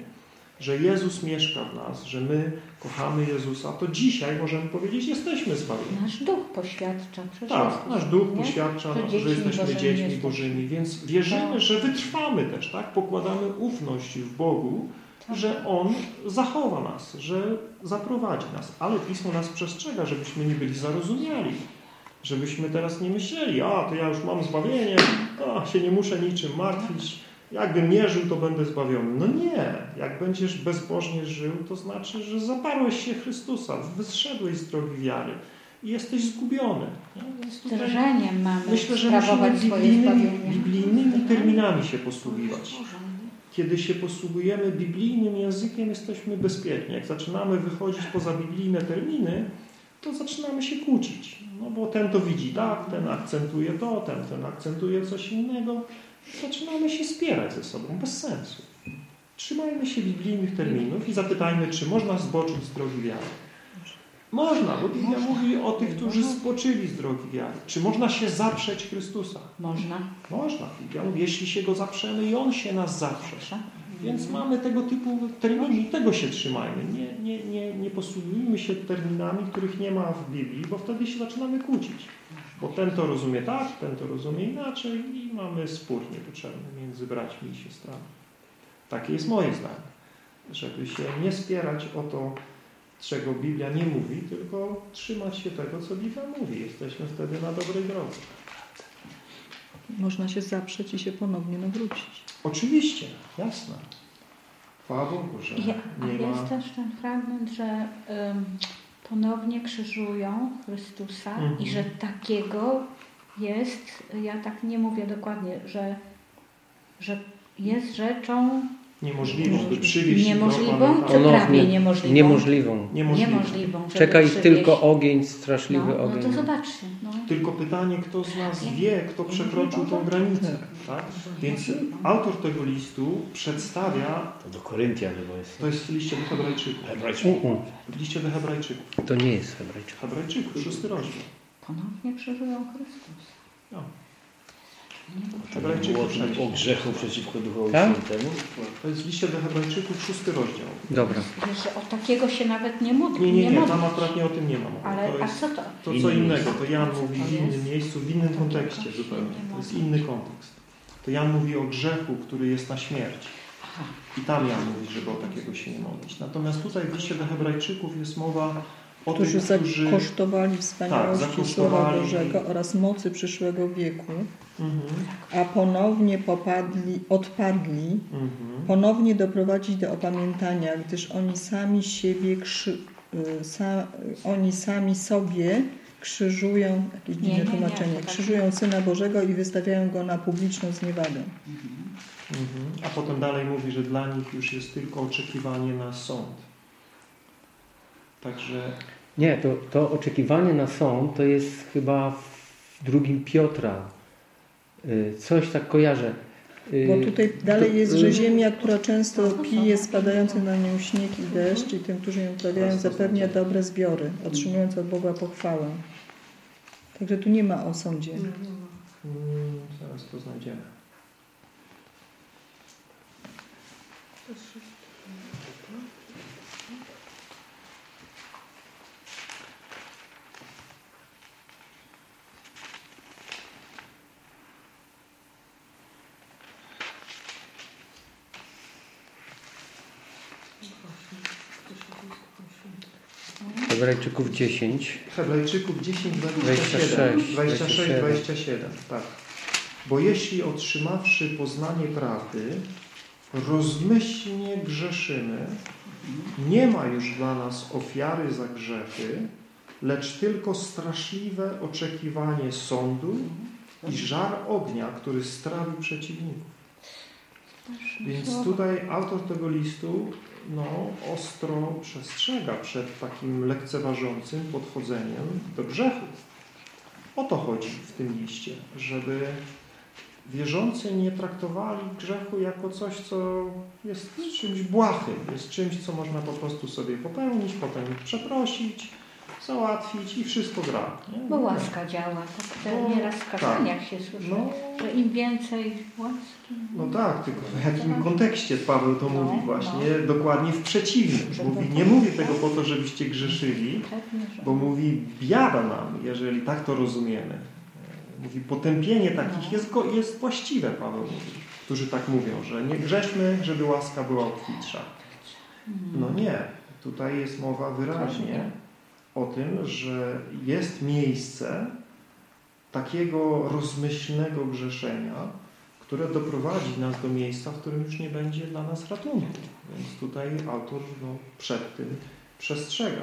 że Jezus mieszka w nas, że my kochamy Jezusa, to dzisiaj możemy powiedzieć, jesteśmy zbawieni. Nasz duch poświadcza. Przecież Tak, nasz duch nie? poświadcza, Że że jesteśmy Bożymi dziećmi. Bożymi, więc wierzymy, Tak. że wytrwamy też, tak? Pokładamy ufność w Bogu, Tak. że On zachowa nas, że zaprowadzi nas. Ale Pismo nas przestrzega, żebyśmy nie byli zarozumiali. Żebyśmy teraz nie myśleli, a to ja już mam zbawienie, a się nie muszę niczym martwić. Jakbym nie żył, to będę zbawiony. No nie. Jak będziesz bezbożnie żył, to znaczy, że zaparłeś się Chrystusa, wyszedłeś z drogi wiary i jesteś zgubiony. No, Drżeniem mamy Myślę, że musimy biblijnymi, biblijnymi terminami się posługiwać. Kiedy się posługujemy biblijnym językiem, jesteśmy bezpieczni. Jak zaczynamy wychodzić poza biblijne terminy, to zaczynamy się kłócić. No bo ten to widzi tak, ten akcentuje to, ten, ten akcentuje coś innego. Zaczynamy się spierać ze sobą, bez sensu. Trzymajmy się biblijnych terminów i zapytajmy, czy można zboczyć z drogi wiary. Można, bo Biblia mówi o tych, którzy zboczyli z drogi wiary. Czy można się zaprzeć Chrystusa? Można. Można. Biblia mówi, jeśli się Go zaprzemy i On się nas zaprze. Więc mamy tego typu terminy i tego się trzymajmy. Nie, nie, nie, nie posługujmy się terminami, których nie ma w Biblii, bo wtedy się zaczynamy kłócić. Bo ten to rozumie tak, ten to rozumie inaczej i mamy spór niepotrzebny między braćmi i siostrami. Takie jest moje zdanie. Żeby się nie spierać o to, czego Biblia nie mówi, tylko trzymać się tego, co Biblia mówi. Jesteśmy wtedy na dobrej drodze. Można się zaprzeć i się ponownie nawrócić. Oczywiście, jasne. Chwała Bogu, że Ja, nie ma... jest też ten fragment, że ym, ponownie krzyżują Chrystusa Mhm. i że takiego jest, ja tak nie mówię dokładnie, że, że jest rzeczą Niemożliwą, by do niemożliwą, czy prawie niemożliwą? Niemożliwą. Niemożliwą. Czeka ich przywieźć. tylko ogień, straszliwy no, no ogień. to zobaczcie. No. Tylko pytanie, kto z nas wie, kto przekroczył tą granicę. Tak? Więc autor tego listu przedstawia, To do Koryntian chyba jest. to jest w liście do Hebrajczyków. Hebrajczyków. U-u. W liście do Hebrajczyków. To nie jest Hebrajczyk. Hebrajczyków, szósty rozdział. Ponownie krzyżują Chrystusa. No. Hebrajczyków sześć. o grzechu przeciwko Duchowi Tak? Świętemu. To jest w liście do Hebrajczyków, szósty rozdział. Dobra. Że o takiego się nawet nie modli. Nie, nie, nie, modli. tam akurat nie o tym nie ma. mowy. Ale To a jest co to? to co innego. To Jan Co mówi to w innym miejscu, w innym kontekście zupełnie. To jest inny kontekst. To Jan mówi o grzechu, który jest na śmierć. I tam Jan mówi, żeby o takiego się nie modlić. Natomiast tutaj w liście do Hebrajczyków jest mowa o Którzy tych, którzy... zakosztowali wspaniałości Tak, zakosztowali. Słowa Bożego oraz mocy przyszłego wieku, a ponownie popadli, odpadli, mhm. ponownie doprowadzić do opamiętania, gdyż oni sami siebie krzy, y, sa, oni sami sobie krzyżują, jakieś Nie, dziwne nie, nie, tłumaczenie, tak krzyżują Syna Bożego i wystawiają Go na publiczną zniewagę. Mhm. A potem dalej mówi, że dla nich już jest tylko oczekiwanie na sąd. Także Nie, to, to oczekiwanie na sąd to jest chyba w drugim Piotra. Y, Coś tak kojarzę. Y, Bo tutaj dalej jest, że y, ziemia, która często pije spadający na nią śnieg i deszcz i tym, którzy ją uprawiają, zapewnia dobre zbiory, otrzymując od Boga pochwałę. Także tu nie ma o sądzie. mm, zaraz to znajdziemy. Hebrajczyków 10. Hebrajczyków 10, 27. 26, 26, 27. Tak. Bo jeśli otrzymawszy poznanie prawdy, rozmyślnie grzeszymy, nie ma już dla nas ofiary za grzechy, lecz tylko straszliwe oczekiwanie sądu i żar ognia, który strawi przeciwników. Więc tutaj autor tego listu no, ostro przestrzega przed takim lekceważącym podchodzeniem do grzechu. O to chodzi w tym liście, żeby wierzący nie traktowali grzechu jako coś, co jest czymś błahym, jest czymś, co można po prostu sobie popełnić, potem przeprosić, załatwić i wszystko gra. Nie? Bo łaska działa. Tak No, to nieraz w kazaniach się słyszy, No, że im więcej łaski. no tak, tylko w jakim kontekście Paweł to No, mówi właśnie? Dokładnie w przeciwnym. Mówi, nie mówi tego po to, żebyście grzeszyli. Bo mówi, biada nam, jeżeli tak to rozumiemy. Mówi, potępienie takich jest, go- jest właściwe, Paweł mówi, którzy tak mówią, że nie grzeszmy, żeby łaska była obfitsza. No nie. Tutaj jest mowa wyraźnie o tym, że jest miejsce takiego rozmyślnego grzeszenia, które doprowadzi nas do miejsca, w którym już nie będzie dla nas ratunku. Więc tutaj autor no, przed tym przestrzega.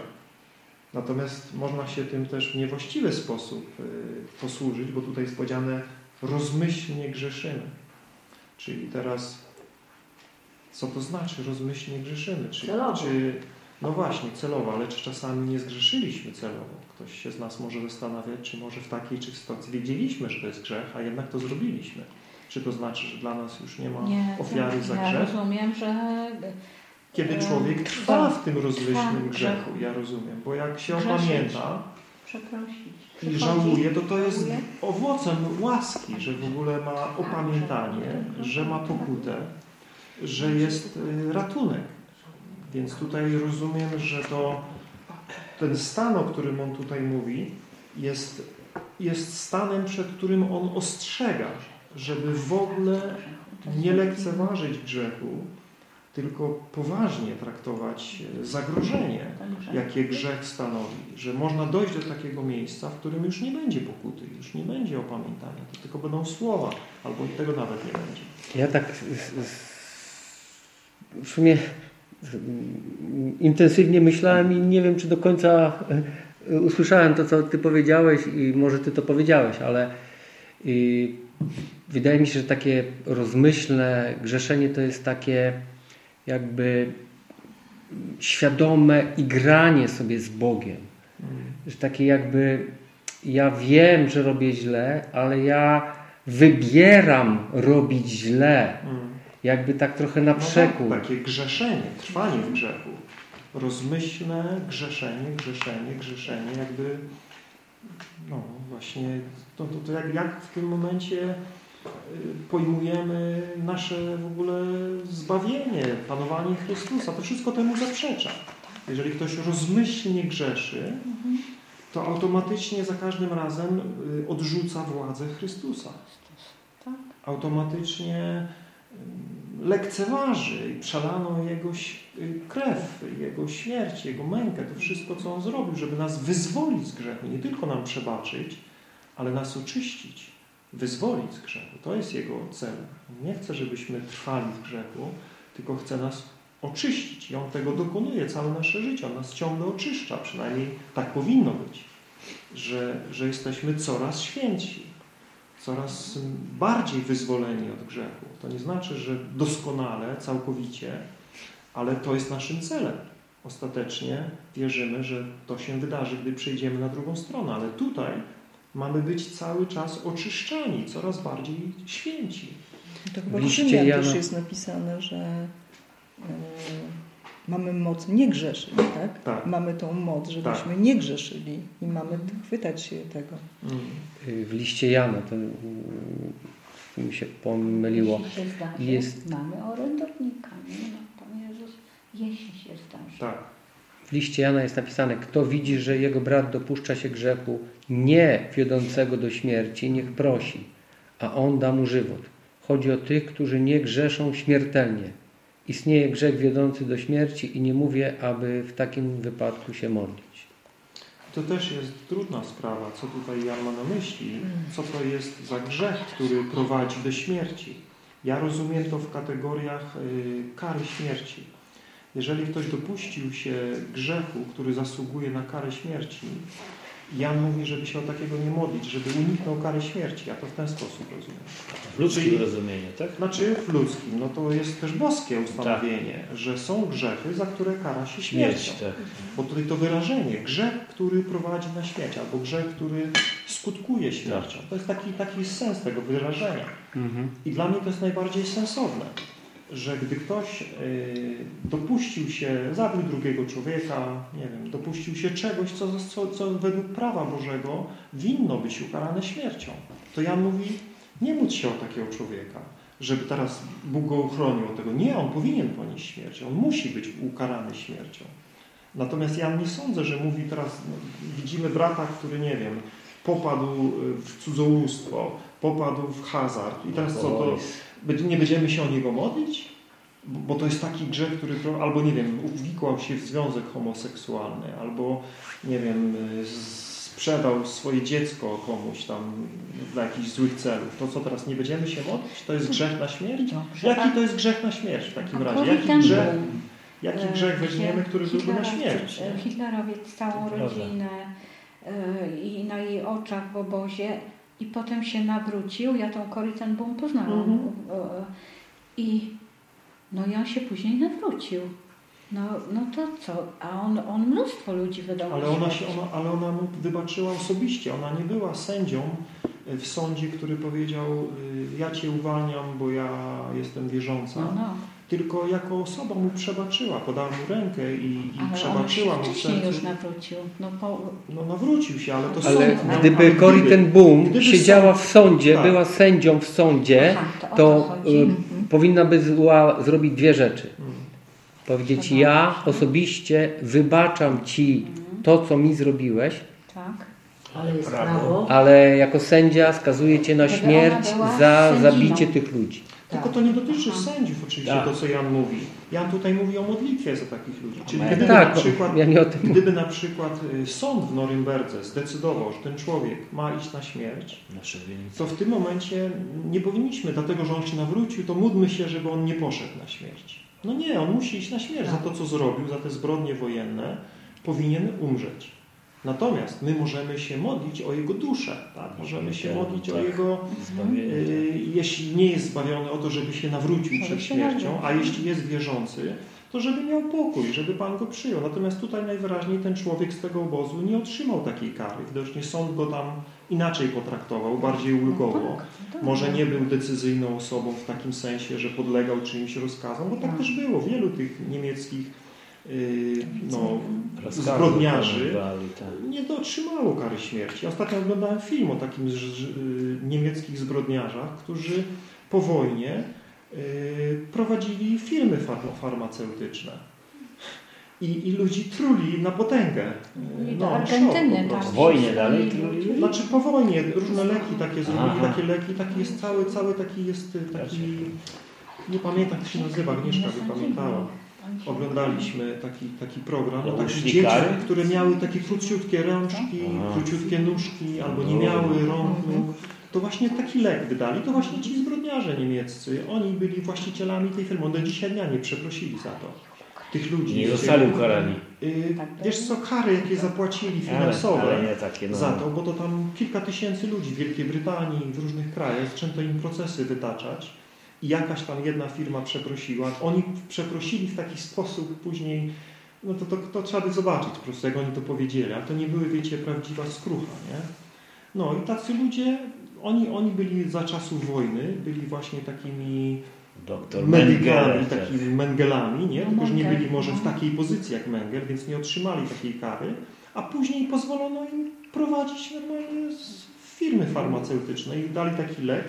Natomiast można się tym też w niewłaściwy sposób y, posłużyć, bo tutaj jest powiedziane rozmyślnie grzeszymy. Czyli teraz co to znaczy rozmyślnie grzeszymy? Czy, czy no właśnie, celowo, ale czy czasami nie zgrzeszyliśmy celowo? Ktoś się z nas może zastanawiać, czy może w takiej czy sytuacji wiedzieliśmy, że to jest grzech, a jednak to zrobiliśmy. Czy to znaczy, że dla nas już nie ma Nie, ofiary tak, za ja grzech? rozumiem, że Kiedy E, człowiek trwa tak, w tym rozmyślnym tak, grzechu, ja rozumiem. Bo jak się opamięta i żałuje, to to jest owocem łaski, że w ogóle ma opamiętanie, że ma pokutę, że jest y, ratunek. Więc tutaj rozumiem, że to ten stan, o którym on tutaj mówi, jest, jest stanem, przed którym on ostrzega, żeby w ogóle nie lekceważyć grzechu, tylko poważnie traktować e, zagrożenie, jakie grzech stanowi. Że można dojść do takiego miejsca, w którym już nie będzie pokuty, już nie będzie opamiętania, to tylko będą słowa, albo tego nawet nie będzie. Ja tak w sumie intensywnie myślałem i nie wiem, czy do końca e, usłyszałem to, co Ty powiedziałeś i może Ty to powiedziałeś, ale wydaje mi się, że takie rozmyślne grzeszenie to jest takie jakby świadome igranie sobie z Bogiem. Że takie jakby ja wiem, że robię źle, ale ja wybieram robić źle. Mm. Jakby tak trochę na No przekór. tak, takie grzeszenie, trwanie w grzechu. Rozmyślne grzeszenie, grzeszenie, grzeszenie, jakby no właśnie, to, to, to jak, jak w tym momencie y, pojmujemy nasze w ogóle zbawienie, panowanie Chrystusa. To wszystko temu zaprzecza. Jeżeli ktoś rozmyślnie grzeszy, to automatycznie za każdym razem y, odrzuca władzę Chrystusa. Tak. Automatycznie lekceważy i przelano Jego y, krew, Jego śmierć, Jego mękę, to wszystko, co On zrobił, żeby nas wyzwolić z grzechu, nie tylko nam przebaczyć, ale nas oczyścić, wyzwolić z grzechu. To jest Jego cel. On nie chce, żebyśmy trwali w grzechu, tylko chce nas oczyścić i On tego dokonuje całe nasze życie. On nas ciągle oczyszcza, przynajmniej tak powinno być, że, że jesteśmy coraz święci, coraz bardziej wyzwoleni od grzechu. To nie znaczy, że doskonale, całkowicie, ale to jest naszym celem. Ostatecznie wierzymy, że to się wydarzy, gdy przejdziemy na drugą stronę, ale tutaj mamy być cały czas oczyszczani, coraz bardziej święci. To chyba W Jana- też jest napisane, że e, mamy moc nie grzeszyć, tak? Tak. Mamy tą moc, żebyśmy nie grzeszyli i mamy chwytać się tego. Mm. Y, W liście Jana to mm, mi się pomyliło. Jeśli się zdarzy, Jest- mamy orędownika. Nie? No, Pan Jezus, jeśli się zdarzy. Tak. W liście Jana jest napisane, kto widzi, że jego brat dopuszcza się grzechu nie wiodącego do śmierci, niech prosi, a on da mu żywot. Chodzi o tych, którzy nie grzeszą śmiertelnie. Istnieje grzech wiodący do śmierci i nie mówię, aby w takim wypadku się modlić. To też jest trudna sprawa, co tutaj Jan ma na myśli, co to jest za grzech, który prowadzi do śmierci. Ja rozumiem to w kategoriach y, kary śmierci. Jeżeli ktoś dopuścił się grzechu, który zasługuje na karę śmierci, Jan mówi, żeby się o takiego nie modlić, żeby uniknął kary śmierci. Ja to w ten sposób rozumiem. W ludzkim Czyli- rozumieniu, tak? Znaczy w ludzkim, no to jest też boskie ustanowienie, że są grzechy, za które kara się śmiercią. Śmierć, tak. Bo tutaj to wyrażenie, grzech, który prowadzi na śmierć, albo grzech, który skutkuje śmiercią. To jest taki, taki sens tego wyrażenia. Mhm. I dla mnie to jest najbardziej sensowne, że gdy ktoś y, dopuścił się, zabił drugiego człowieka, nie wiem, dopuścił się czegoś, co, co, co według prawa Bożego winno być ukarane śmiercią, to Jan mówi, nie módl się o takiego człowieka, żeby teraz Bóg go uchronił od tego. Nie, on powinien ponieść śmierć, on musi być ukarany śmiercią. Natomiast ja nie sądzę, że mówi teraz, no, widzimy brata, który, nie wiem, popadł y, w cudzołóstwo, popadł w hazard i teraz co, to nie będziemy się o niego modlić? Bo to jest taki grzech, który, albo nie wiem, uwikłał się w związek homoseksualny, albo nie wiem, sprzedał swoje dziecko komuś tam dla jakichś złych celów. To co teraz, nie będziemy się modlić? To jest grzech na śmierć? Dobrze. Jaki to jest grzech na śmierć w takim razie? Jaki grzech, jaki e, grzech weźmiemy, który byłby na śmierć? e, Hitlerowiec całą rodzinę e, i na jej oczach w obozie i potem się nawrócił. Ja tą Cory ten Boom poznałam. Mhm. E, I, no i on się później nawrócił. No, no to co? A on, on mnóstwo ludzi wydał Ale ona, się, ona, ale ona mu wybaczyła osobiście. Ona nie była sędzią y, w sądzie, który powiedział y, ja Cię uwalniam, bo ja jestem wierząca. No, no. Tylko jako osoba mu przebaczyła. Podała mu rękę i, i Ale przebaczyła mu sercu. już nawrócił. No, po, No nawrócił się, ale to Ale sąd gdyby ale ten Boom gdyby siedziała sąd- w sądzie, tak. była sędzią w sądzie, Aha, to to y, Mhm. powinna by zła, zrobić dwie rzeczy. Mm. Powiedzieć, ja osobiście wybaczam Ci to, co mi zrobiłeś, Tak. Ale jest Prawo. prawo. ale jako sędzia skazuję Cię na śmierć za sędziną. zabicie tych ludzi. Tylko to nie dotyczy Aha. sędziów oczywiście, Tak. to co Jan mówi. Jan tutaj mówi o modlitwie za takich ludzi. Czyli Tak, gdyby Tak, na przykład ja nie o tym Gdyby na przykład y, sąd w Norymberdze zdecydował, że ten człowiek ma iść na śmierć, to w tym momencie nie powinniśmy, dlatego że on się nawrócił, to módlmy się, żeby on nie poszedł na śmierć. No nie, on musi iść na śmierć za to, co zrobił, za te zbrodnie wojenne, powinien umrzeć. Natomiast my możemy się modlić o jego duszę, tak? możemy się Tak, modlić o tak. jego. Y, jeśli nie jest zbawiony o to, żeby się nawrócił przed śmiercią, a jeśli jest wierzący, to żeby miał pokój, żeby Pan go przyjął. Natomiast tutaj najwyraźniej ten człowiek z tego obozu nie otrzymał takiej kary. Widocznie sąd go tam inaczej potraktował, bardziej ulgowo. No tak, tak. Może nie był decyzyjną osobą w takim sensie, że podlegał czyimś rozkazom, bo tak Tak. też było. Wielu tych niemieckich no, Rozkazy zbrodniarzy tak. nie dotrzymało kary śmierci. Ostatnio oglądałem film o takim z, z, y, niemieckich zbrodniarzach, którzy po wojnie y, prowadzili firmy farma, farmaceutyczne. I, I ludzi truli na potęgę. Y, I szok Argentyny, po tak. W wojnie dalej truli? Znaczy po wojnie różne leki takie zrobili, takie leki, taki jest cały, cały taki jest taki, nie pamiętam jak to się nazywa, Agnieszka by pamiętała. Oglądaliśmy taki, taki program o No, takich dzieciach, kary? które miały takie króciutkie rączki, Aha. króciutkie nóżki, albo nie No. miały rąk, nóg. To właśnie taki lek wydali. To właśnie ci zbrodniarze niemieccy. Oni byli właścicielami tej firmy. Do dzisiaj dnia nie przeprosili za to. Tych ludzi. Nie zostali ukarani. Y, Tak, Wiesz co, kary jakie zapłacili Ale, finansowe ale nie takie, no. za to, bo to tam kilka tysięcy ludzi w Wielkiej Brytanii, w różnych krajach, zaczęto im procesy wytaczać i jakaś tam jedna firma przeprosiła. Oni przeprosili w taki sposób później, no to, to, to trzeba by zobaczyć po prostu, jak oni to powiedzieli, ale to nie były, wiecie, prawdziwa skrucha, nie? No i tacy ludzie, oni, oni byli za czasów wojny, byli właśnie takimi Doktor medykami, Mengele, tak. takimi Mengelami, nie? No, Tylko, że nie byli może w takiej pozycji jak Mengel, więc nie otrzymali takiej kary, a później pozwolono im prowadzić normalnie z- firmy farmaceutyczne i dali taki lek,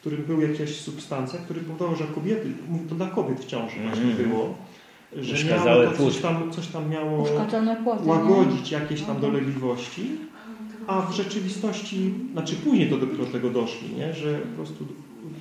w którym była jakaś substancja, który powodował, że kobiety, to dla kobiet w ciąży właśnie Mhm. było, że miało to coś tam, coś tam miało płoty, nie? łagodzić jakieś tam Mhm. dolegliwości, a w rzeczywistości, znaczy później to dopiero do tego doszli, nie? że po prostu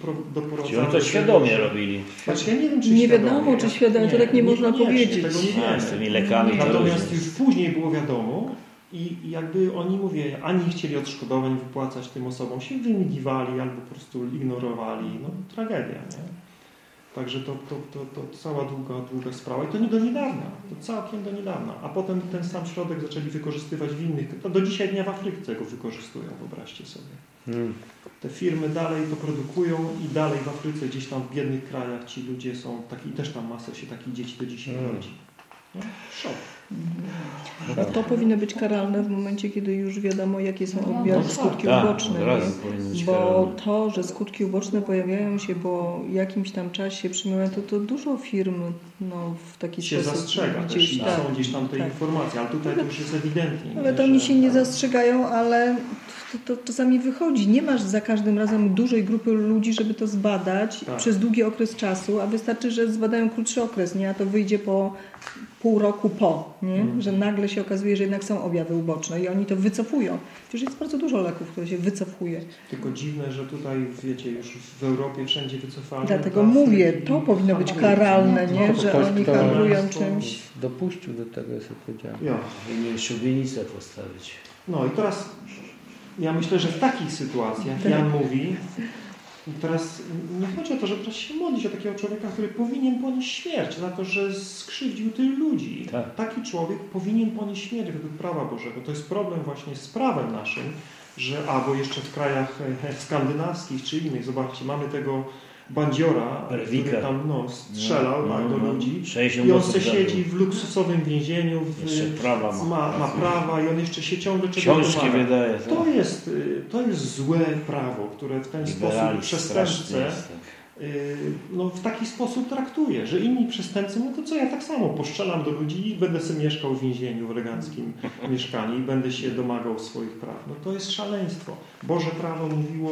pro, Ci doprowadzano... oni to świadomie robili. Znaczy, ja nie wiem, czy Nie świadomie. wiadomo, czy świadomie, to tak nie można niekoniecznie, powiedzieć. Tego nie A, z tymi lekami to Natomiast już później było wiadomo, I jakby oni, mówię, ani chcieli odszkodowań wypłacać tym osobom, się wymigiwali albo po prostu ignorowali. No tragedia, nie? Także to, to, to, to cała długa, długa sprawa. I to nie do niedawna, to całkiem do niedawna. A potem ten sam środek zaczęli wykorzystywać w innych... To do dzisiaj dnia w Afryce go wykorzystują, wyobraźcie sobie. Hmm. Te firmy dalej to produkują i dalej w Afryce, gdzieś tam w biednych krajach ci ludzie są, taki, też tam masę się takich dzieci do dzisiaj Mm. rodzi. No, szok. A to powinno być karalne w momencie, kiedy już wiadomo, jakie są No, no, skutki tak, uboczne. Bo to, że skutki uboczne pojawiają się po jakimś tam czasie przyjmują, to, to dużo firm no, w taki się sposób zastrzega też gdzieś i tak. są gdzieś tam te tak. informacje, ale tutaj to już jest ewidentnie. Ale nie, to oni się nie zastrzegają, ale to, to czasami wychodzi. Nie masz za każdym razem dużej grupy ludzi, żeby to zbadać Tak. przez długi okres czasu, a wystarczy, że zbadają krótszy okres, nie? A to wyjdzie po pół roku po, nie? Mhm. Że nagle się okazuje, że jednak są objawy uboczne i oni to wycofują. Przecież jest bardzo dużo leków, które się wycofuje. Tylko dziwne, że tutaj, wiecie, już w Europie wszędzie wycofali. Dlatego mówię, to powinno być karalne, nie? No, Że oni handlują czymś. Dopuścił do tego, jest odpowiedzialny. Ja. Powinien szubienicę postawić. No i teraz ja myślę, że w takich sytuacjach Tak. Jan mówi, i teraz nie chodzi o to, żeby teraz się modlić o takiego człowieka, który powinien ponieść śmierć za to, że skrzywdził tylu ludzi. Tak. Taki człowiek powinien ponieść śmierć według prawa Bożego. To jest problem właśnie z prawem naszym, że a, bo jeszcze w krajach e, skandynawskich czy innych, zobaczcie, mamy tego bandziora, Breivika. który tam no, strzelał No, tak, no, do no. ludzi 60 i on se siedzi w luksusowym więzieniu, w, prawa ma. ma, ma prawa i on jeszcze się ciągle czegoś Książki domaga. wydaje. tak. To jest, y, to jest złe prawo, które w ten sposób przestępcę tak. y, no, w taki sposób traktuje, że inni przestępcy, no to co ja tak samo poszczelam do ludzi i będę sobie mieszkał w więzieniu w eleganckim mieszkaniu i będę się domagał swoich praw. No to jest szaleństwo. Boże prawo mówiło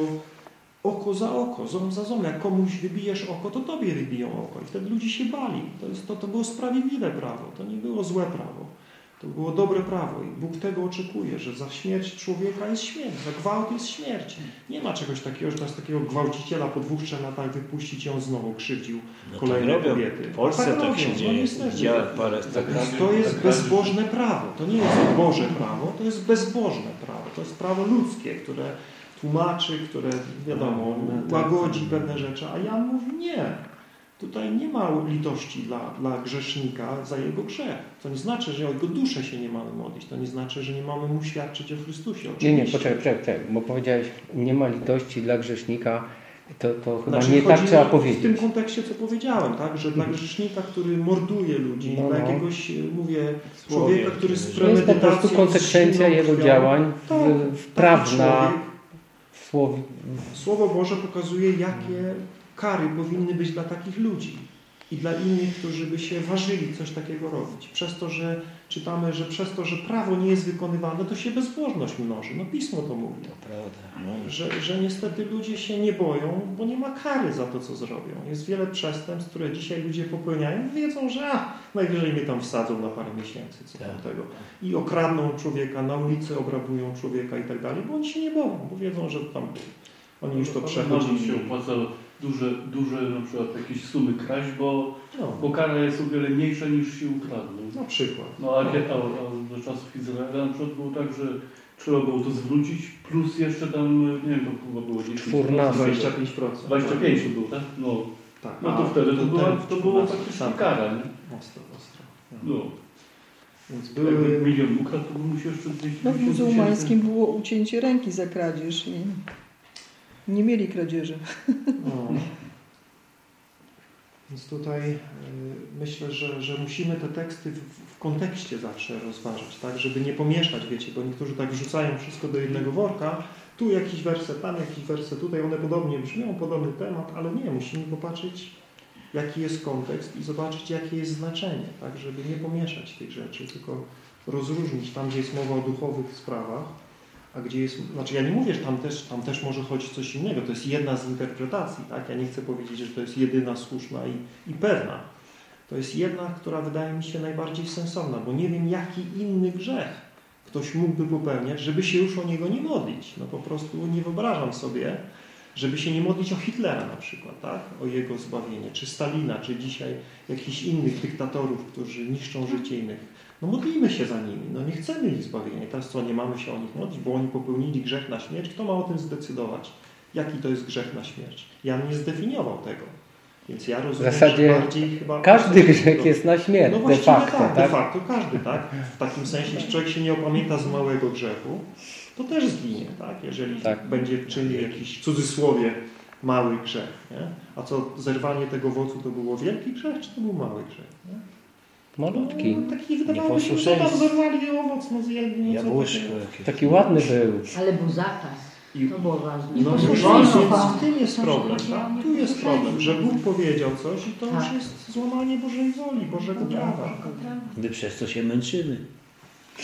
oko za oko, ząb za ząb. Jak komuś wybijesz oko, to tobie wybiją oko. I wtedy ludzie się bali. To, jest, to, to było sprawiedliwe prawo, to nie było złe prawo. To było dobre prawo i Bóg tego oczekuje, że za śmierć człowieka jest śmierć, za gwałt jest śmierć. Nie ma czegoś takiego, że teraz takiego gwałciciela po dwóch, trzech latach wypuścić i on znowu krzywdził No kolejne tak robią. kobiety. W Polsce Tak tak, się no dzieje. niestety. Widziałem parę tak, to jest bezbożne prawo. To nie jest Boże prawo, to jest bezbożne prawo. To jest prawo ludzkie, które tłumaczy, które wiadomo, łagodzi pewne rzeczy. A Jan mówi nie. Tutaj nie ma litości dla, dla grzesznika za jego grzech. To nie znaczy, że o jego duszę się nie mamy modlić. To nie znaczy, że nie mamy mu świadczyć o Chrystusie. Nie, Oczywiście. nie, poczekaj, poczekaj, poczekaj, bo powiedziałeś, nie ma litości dla grzesznika, to, to chyba Znaczy, nie chodzi tak trzeba powiedzieć. W tym kontekście, co powiedziałem, tak? że dla grzesznika, który morduje ludzi, No, dla no. jakiegoś, mówię, Człowiek, człowieka, który z który- To jest po prostu premedytacją, konsekwencja jego krwią- działań Tak, w- wprawna Taki człowiek, w słowie. Słowo Boże pokazuje, jakie kary powinny być dla takich ludzi i dla innych, którzy by się ważyli coś takiego robić. Przez to, że czytamy, że przez to, że prawo nie jest wykonywane, to się bezbożność mnoży. No Pismo to mówi. To prawda. No. Że, że niestety ludzie się nie boją, bo nie ma kary za to, co zrobią. Jest wiele przestępstw, które dzisiaj ludzie popełniają, wiedzą, że a, najwyżej mnie tam wsadzą na parę miesięcy, co tam Tak. tego. I okradną człowieka, na ulicy obrabują człowieka i tak dalej, bo oni się nie boją, bo wiedzą, że tam oni już to przechodzili. się opłaca duże, duże na przykład jakieś sumy kraść, bo, No, bo kara jest o wiele mniejsza niż się ukradną. na przykład. No a, a, a do czasów Izraela na przykład było tak, że trzeba było to zwrócić, plus jeszcze tam, nie wiem, to chyba było 10 Czwórnasty. 25%. 25 to było, tak? No, Tak. no a to wtedy to, była, to było 14 faktycznie kara, nie? Ostro, ostro. No. Więc Jakby były... milion ukradł, to by musiał jeszcze 200 No w tysięcy. muzułmańskim było ucięcie ręki za kradzież i nie mieli kradzieży. No. Więc tutaj y, myślę, że, że musimy te teksty w, w kontekście zawsze rozważać, tak, żeby nie pomieszać, wiecie, bo niektórzy tak wrzucają wszystko do jednego worka, tu jakiś werset, tam jakiś werset, tutaj one podobnie brzmią, podobny temat, ale nie, musimy popatrzeć, jaki jest kontekst i zobaczyć, jakie jest znaczenie, tak, żeby nie pomieszać tych rzeczy, tylko rozróżnić tam, gdzie jest mowa o duchowych sprawach, a gdzie jest, znaczy ja nie mówię, że tam też, tam też może chodzić coś innego, to jest jedna z interpretacji, tak? Ja nie chcę powiedzieć, że to jest jedyna słuszna i, i pewna. To jest jedna, która wydaje mi się najbardziej sensowna, bo nie wiem, jaki inny grzech ktoś mógłby popełniać, żeby się już o niego nie modlić. No po prostu nie wyobrażam sobie, żeby się nie modlić o Hitlera na przykład, tak? o jego zbawienie, czy Stalina, czy dzisiaj jakichś innych dyktatorów, którzy niszczą życie innych. No modlimy się za nimi, no nie chcemy ich zbawienia. I teraz co, nie mamy się o nich modlić, bo oni popełnili grzech na śmierć? Kto ma o tym zdecydować? Jaki to jest grzech na śmierć? Jan nie zdefiniował tego. Więc ja rozumiem, W zasadzie że bardziej chyba... Każdy grzech jest na śmierć, no de właściwie facto. tak, Tak, de facto każdy, tak? W takim sensie, jeśli człowiek się nie opamięta z małego grzechu, to też zginie, tak? Jeżeli Tak. będzie czynił jakiś w cudzysłowie mały grzech, nie? A co, zerwanie tego owocu to było wielki grzech, czy to był mały grzech? Nie? Malutki. No, taki wydawało się, że tam zerwali owoc, no zjedli, no Jabłuszko jakieś. Taki ładny był. Ale był zakaz. I- To było ważne. No więc wolno. w tym jest problem, tak? Tu jest problem, że Bóg powiedział coś i to już Tak. jest złamanie Bożej woli, Bożego prawa. My przez to się męczymy.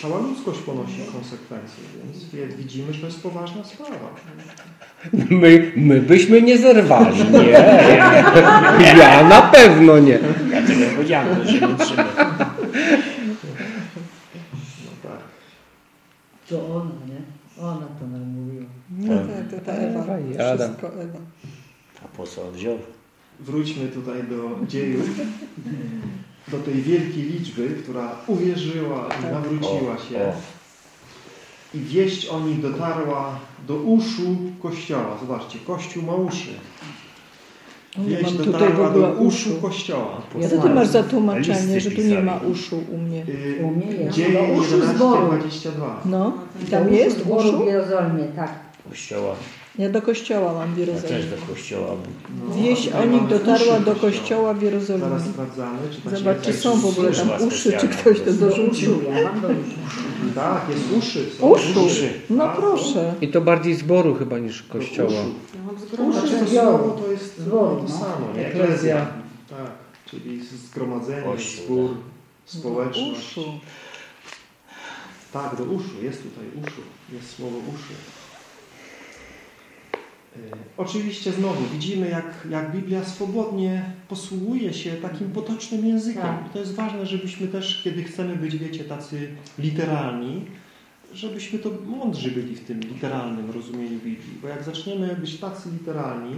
Cała ludzkość ponosi konsekwencje, więc widzimy, że to jest poważna sprawa. My, my byśmy nie zerwali. Nie. Ja na pewno nie. Ja tyle powiedziałem, że się męczymy. No tak. To ona, nie? Ona to nam mówiła. No tak, to ta Ewa. Ewa. Wszystko Ewa. A po co on wziął? Wróćmy tutaj do dziejów, do tej wielkiej liczby, która uwierzyła i nawróciła się. I wieść o nich dotarła do uszu Kościoła. Zobaczcie, Kościół ma uszy. Ja Wieść mam tutaj w ogóle do uszu uszu. Kościoła. A co ty masz za tłumaczenie, że tu nie ma uszu u mnie? Y, U mnie jest. Dzieje Do uszu 11, zboru. 22. No, tam jest uszu? w Jerozolimie, tak. kościoła. Ja do kościoła mam w Ja też Jerozolimie. do kościoła. No, Wieść o nich dotarła uszy do kościoła w Zaraz Jerozolimie. sprawdzamy, czy Zobacz, czy są w ogóle tam uszy, czy ktoś to Do dorzucił. uszu, ja mam do. Tak, jest uszy. Są Uszu. uszy. No proszę. I to bardziej zboru chyba niż kościoła. Ja mam Uszy zgromadzenie. Znaczy to słowo to jest Zboru, to no. samo, nie? Eklezja. Eklezja. Tak, czyli zgromadzenie, Kościół, zbór, tak. społeczność. Uszu. Tak, do uszu, jest tutaj uszu, jest słowo uszu. E, Oczywiście znowu widzimy, jak, jak Biblia swobodnie posługuje się takim potocznym językiem. Tak. I to jest ważne, żebyśmy też, kiedy chcemy być, wiecie, tacy literalni, żebyśmy to mądrzy byli w tym literalnym rozumieniu Biblii. Bo jak zaczniemy być tacy literalni,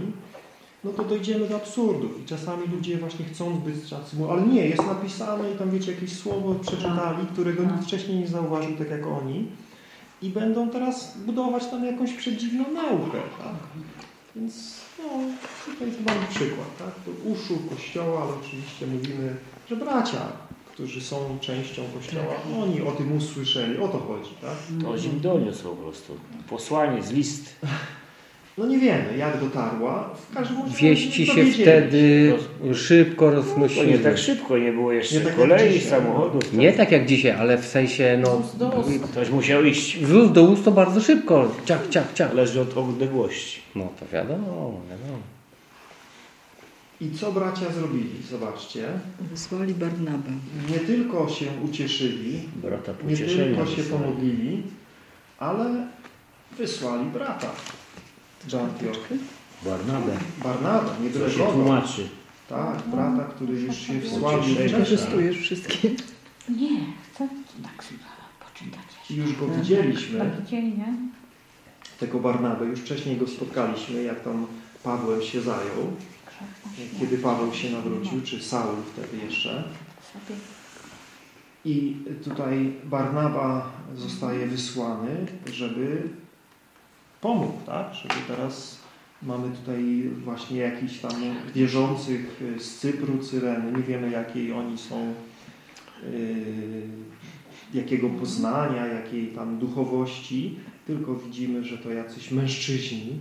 no to dojdziemy do absurdów. I czasami ludzie właśnie chcą być tacy, ale nie, jest napisane i tam wiecie, jakieś słowo przeczytali, którego nikt wcześniej nie zauważył, tak jak oni. I będą teraz budować tam jakąś przedziwną naukę. Tak? Więc no, tutaj to mamy przykład. Tak? To uszu kościoła, ale oczywiście mówimy, że bracia, którzy są częścią kościoła, oni o tym usłyszeli. O to chodzi. Tak? To im doniósł po prostu. Posłaniec, list. No nie wiemy, jak dotarła. W każdym razie Wieści się wtedy szybko roznosiły. nie tak szybko, nie było jeszcze Nie tak kolei, dzisiaj. samochodów. Nie tak jak dzisiaj, ale w sensie no... Ktoś musiał iść. Z ust do ust to bardzo szybko. Ciach, ciach, ciach. Zależy od odległości. No to wiadomo, wiadomo. I co bracia zrobili? Zobaczcie. Wysłali Barnabę. Nie tylko się ucieszyli, Brata nie tylko się pomodlili, ale wysłali brata do Antiochii. Barnabę. Barnaba, nie Co byle się kogo. tłumaczy. Tak, brata, który już się wsławił. Wykorzystujesz wszystkie. Nie, chcę tak poczytać. I już go widzieliśmy, Tak dzień, nie? tego Barnabę, już wcześniej go spotkaliśmy, jak tam Pawłem się zajął, kiedy Paweł się nawrócił, czy Saul wtedy jeszcze. Sobie I tutaj Barnaba zostaje wysłany, żeby pomógł, tak? Żeby teraz mamy tutaj właśnie jakichś tam wierzących z Cypru, Cyreny. Nie wiemy jakiej oni są, yy, jakiego poznania, jakiej tam duchowości, tylko widzimy, że to jacyś mężczyźni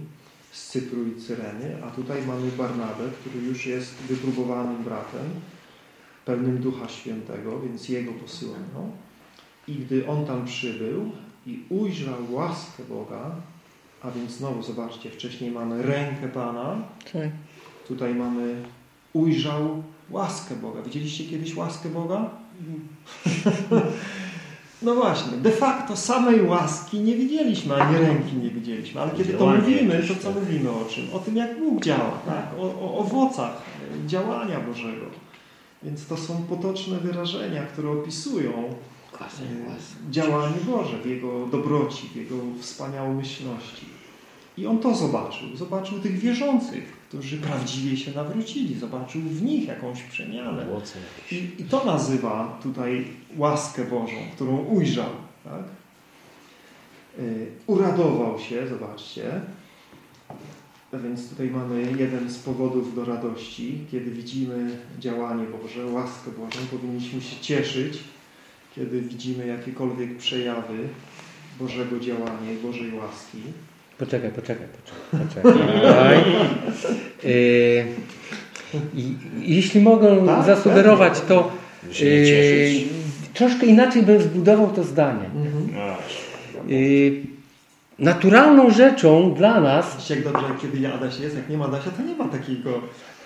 z Cypru i Cyreny, a tutaj mamy Barnabę, który już jest wypróbowanym bratem, pełnym Ducha Świętego, więc Jego posyłano. I gdy On tam przybył i ujrzał łaskę Boga, a więc znowu zobaczcie, wcześniej mamy rękę Pana, Tak. tutaj mamy ujrzał łaskę Boga. Widzieliście kiedyś łaskę Boga? No właśnie, de facto samej łaski nie widzieliśmy, ani ręki nie widzieliśmy, ale kiedy to mówimy, to co tak. mówimy o czym? O tym, jak Bóg działa, tak? o, o owocach działania Bożego. Więc to są potoczne wyrażenia, które opisują e, działanie Boże w Jego dobroci, w Jego wspaniałomyślności. I on to zobaczył. Zobaczył tych wierzących, którzy prawdziwie się nawrócili. Zobaczył w nich jakąś przemianę. I, I to nazywa tutaj łaskę Bożą, którą ujrzał. Tak? Y, Uradował się, zobaczcie. A Więc tutaj mamy jeden z powodów do radości. Kiedy widzimy działanie Boże, łaskę Bożą, powinniśmy się cieszyć. Kiedy widzimy jakiekolwiek przejawy Bożego działania i Bożej łaski. Poczekaj, poczekaj, poczekaj. poczekaj. Yy, i- jeśli mogę Tak, zasugerować, to yy, cieszyć. troszkę inaczej bym zbudował to zdanie. Aż. Yy, naturalną rzeczą dla nas Widzicie, jak dobrze, kiedy Adaś jest, jak nie ma Adasia, to nie ma takiego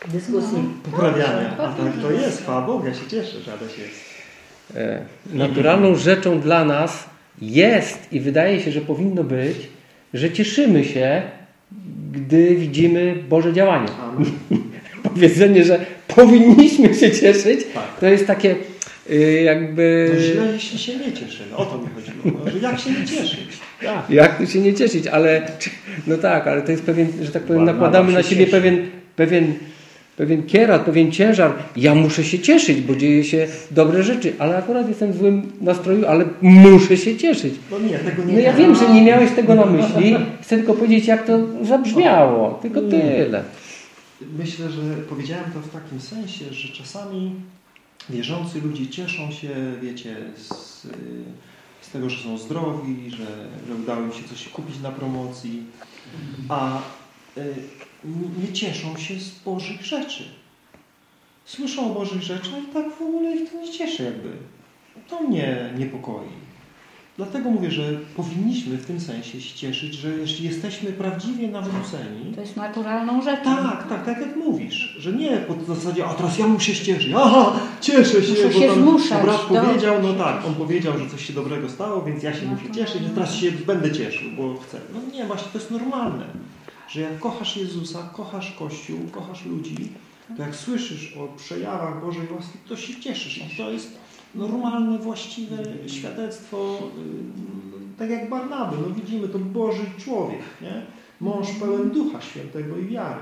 Dyskusji. poprawiania. A tak to jest, chwała Bogu, ja się cieszę, że Adaś jest. E, naturalną rzeczą dla nas jest i wydaje się, że powinno być, że cieszymy się, gdy widzimy Boże działanie. Powiedzenie, że powinniśmy się cieszyć, Tak. to jest takie y, jakby... No źle, jeśli się nie cieszymy. O to mi chodziło. No, że jak się nie cieszyć? Jak tu się nie cieszyć, ale no tak, ale to jest pewien, że tak powiem, nakładamy na siebie cieszy. pewien, pewien, pewien kierat, pewien ciężar. Ja muszę się cieszyć, bo dzieje się dobre rzeczy, ale akurat jestem w złym nastroju, ale muszę się cieszyć. No nie, tego nie No ja wiem, że nie miałeś tego na myśli, chcę tylko powiedzieć, jak to zabrzmiało. Tylko tyle. Myślę, że powiedziałem to w takim sensie, że czasami wierzący ludzie cieszą się, wiecie, z, z tego, że są zdrowi, że, że udało im się coś kupić na promocji, a y, nie cieszą się z Bożych rzeczy. Słyszą o Bożych rzeczach i tak w ogóle ich to nie cieszy jakby. To mnie niepokoi. Dlatego mówię, że powinniśmy w tym sensie się cieszyć, że jeśli jesteśmy prawdziwie nawróceni, To jest naturalną rzeczą. tak, tak, tak jak mówisz, że nie po zasadzie, a teraz ja muszę się cieszyć, aha, cieszę się, Muszę bo się zmuszać brat do- powiedział, no tak, on powiedział, że coś się dobrego stało, więc ja się No muszę to- cieszyć, że teraz się będę cieszył, bo chcę. No nie, właśnie to jest normalne, że jak kochasz Jezusa, kochasz Kościół, kochasz ludzi, to jak słyszysz o przejawach Bożej łaski, to się cieszysz i to jest normalne, właściwe świadectwo, yy, tak jak Barnaby, no widzimy, to Boży człowiek, nie? Mąż pełen Ducha Świętego i wiary.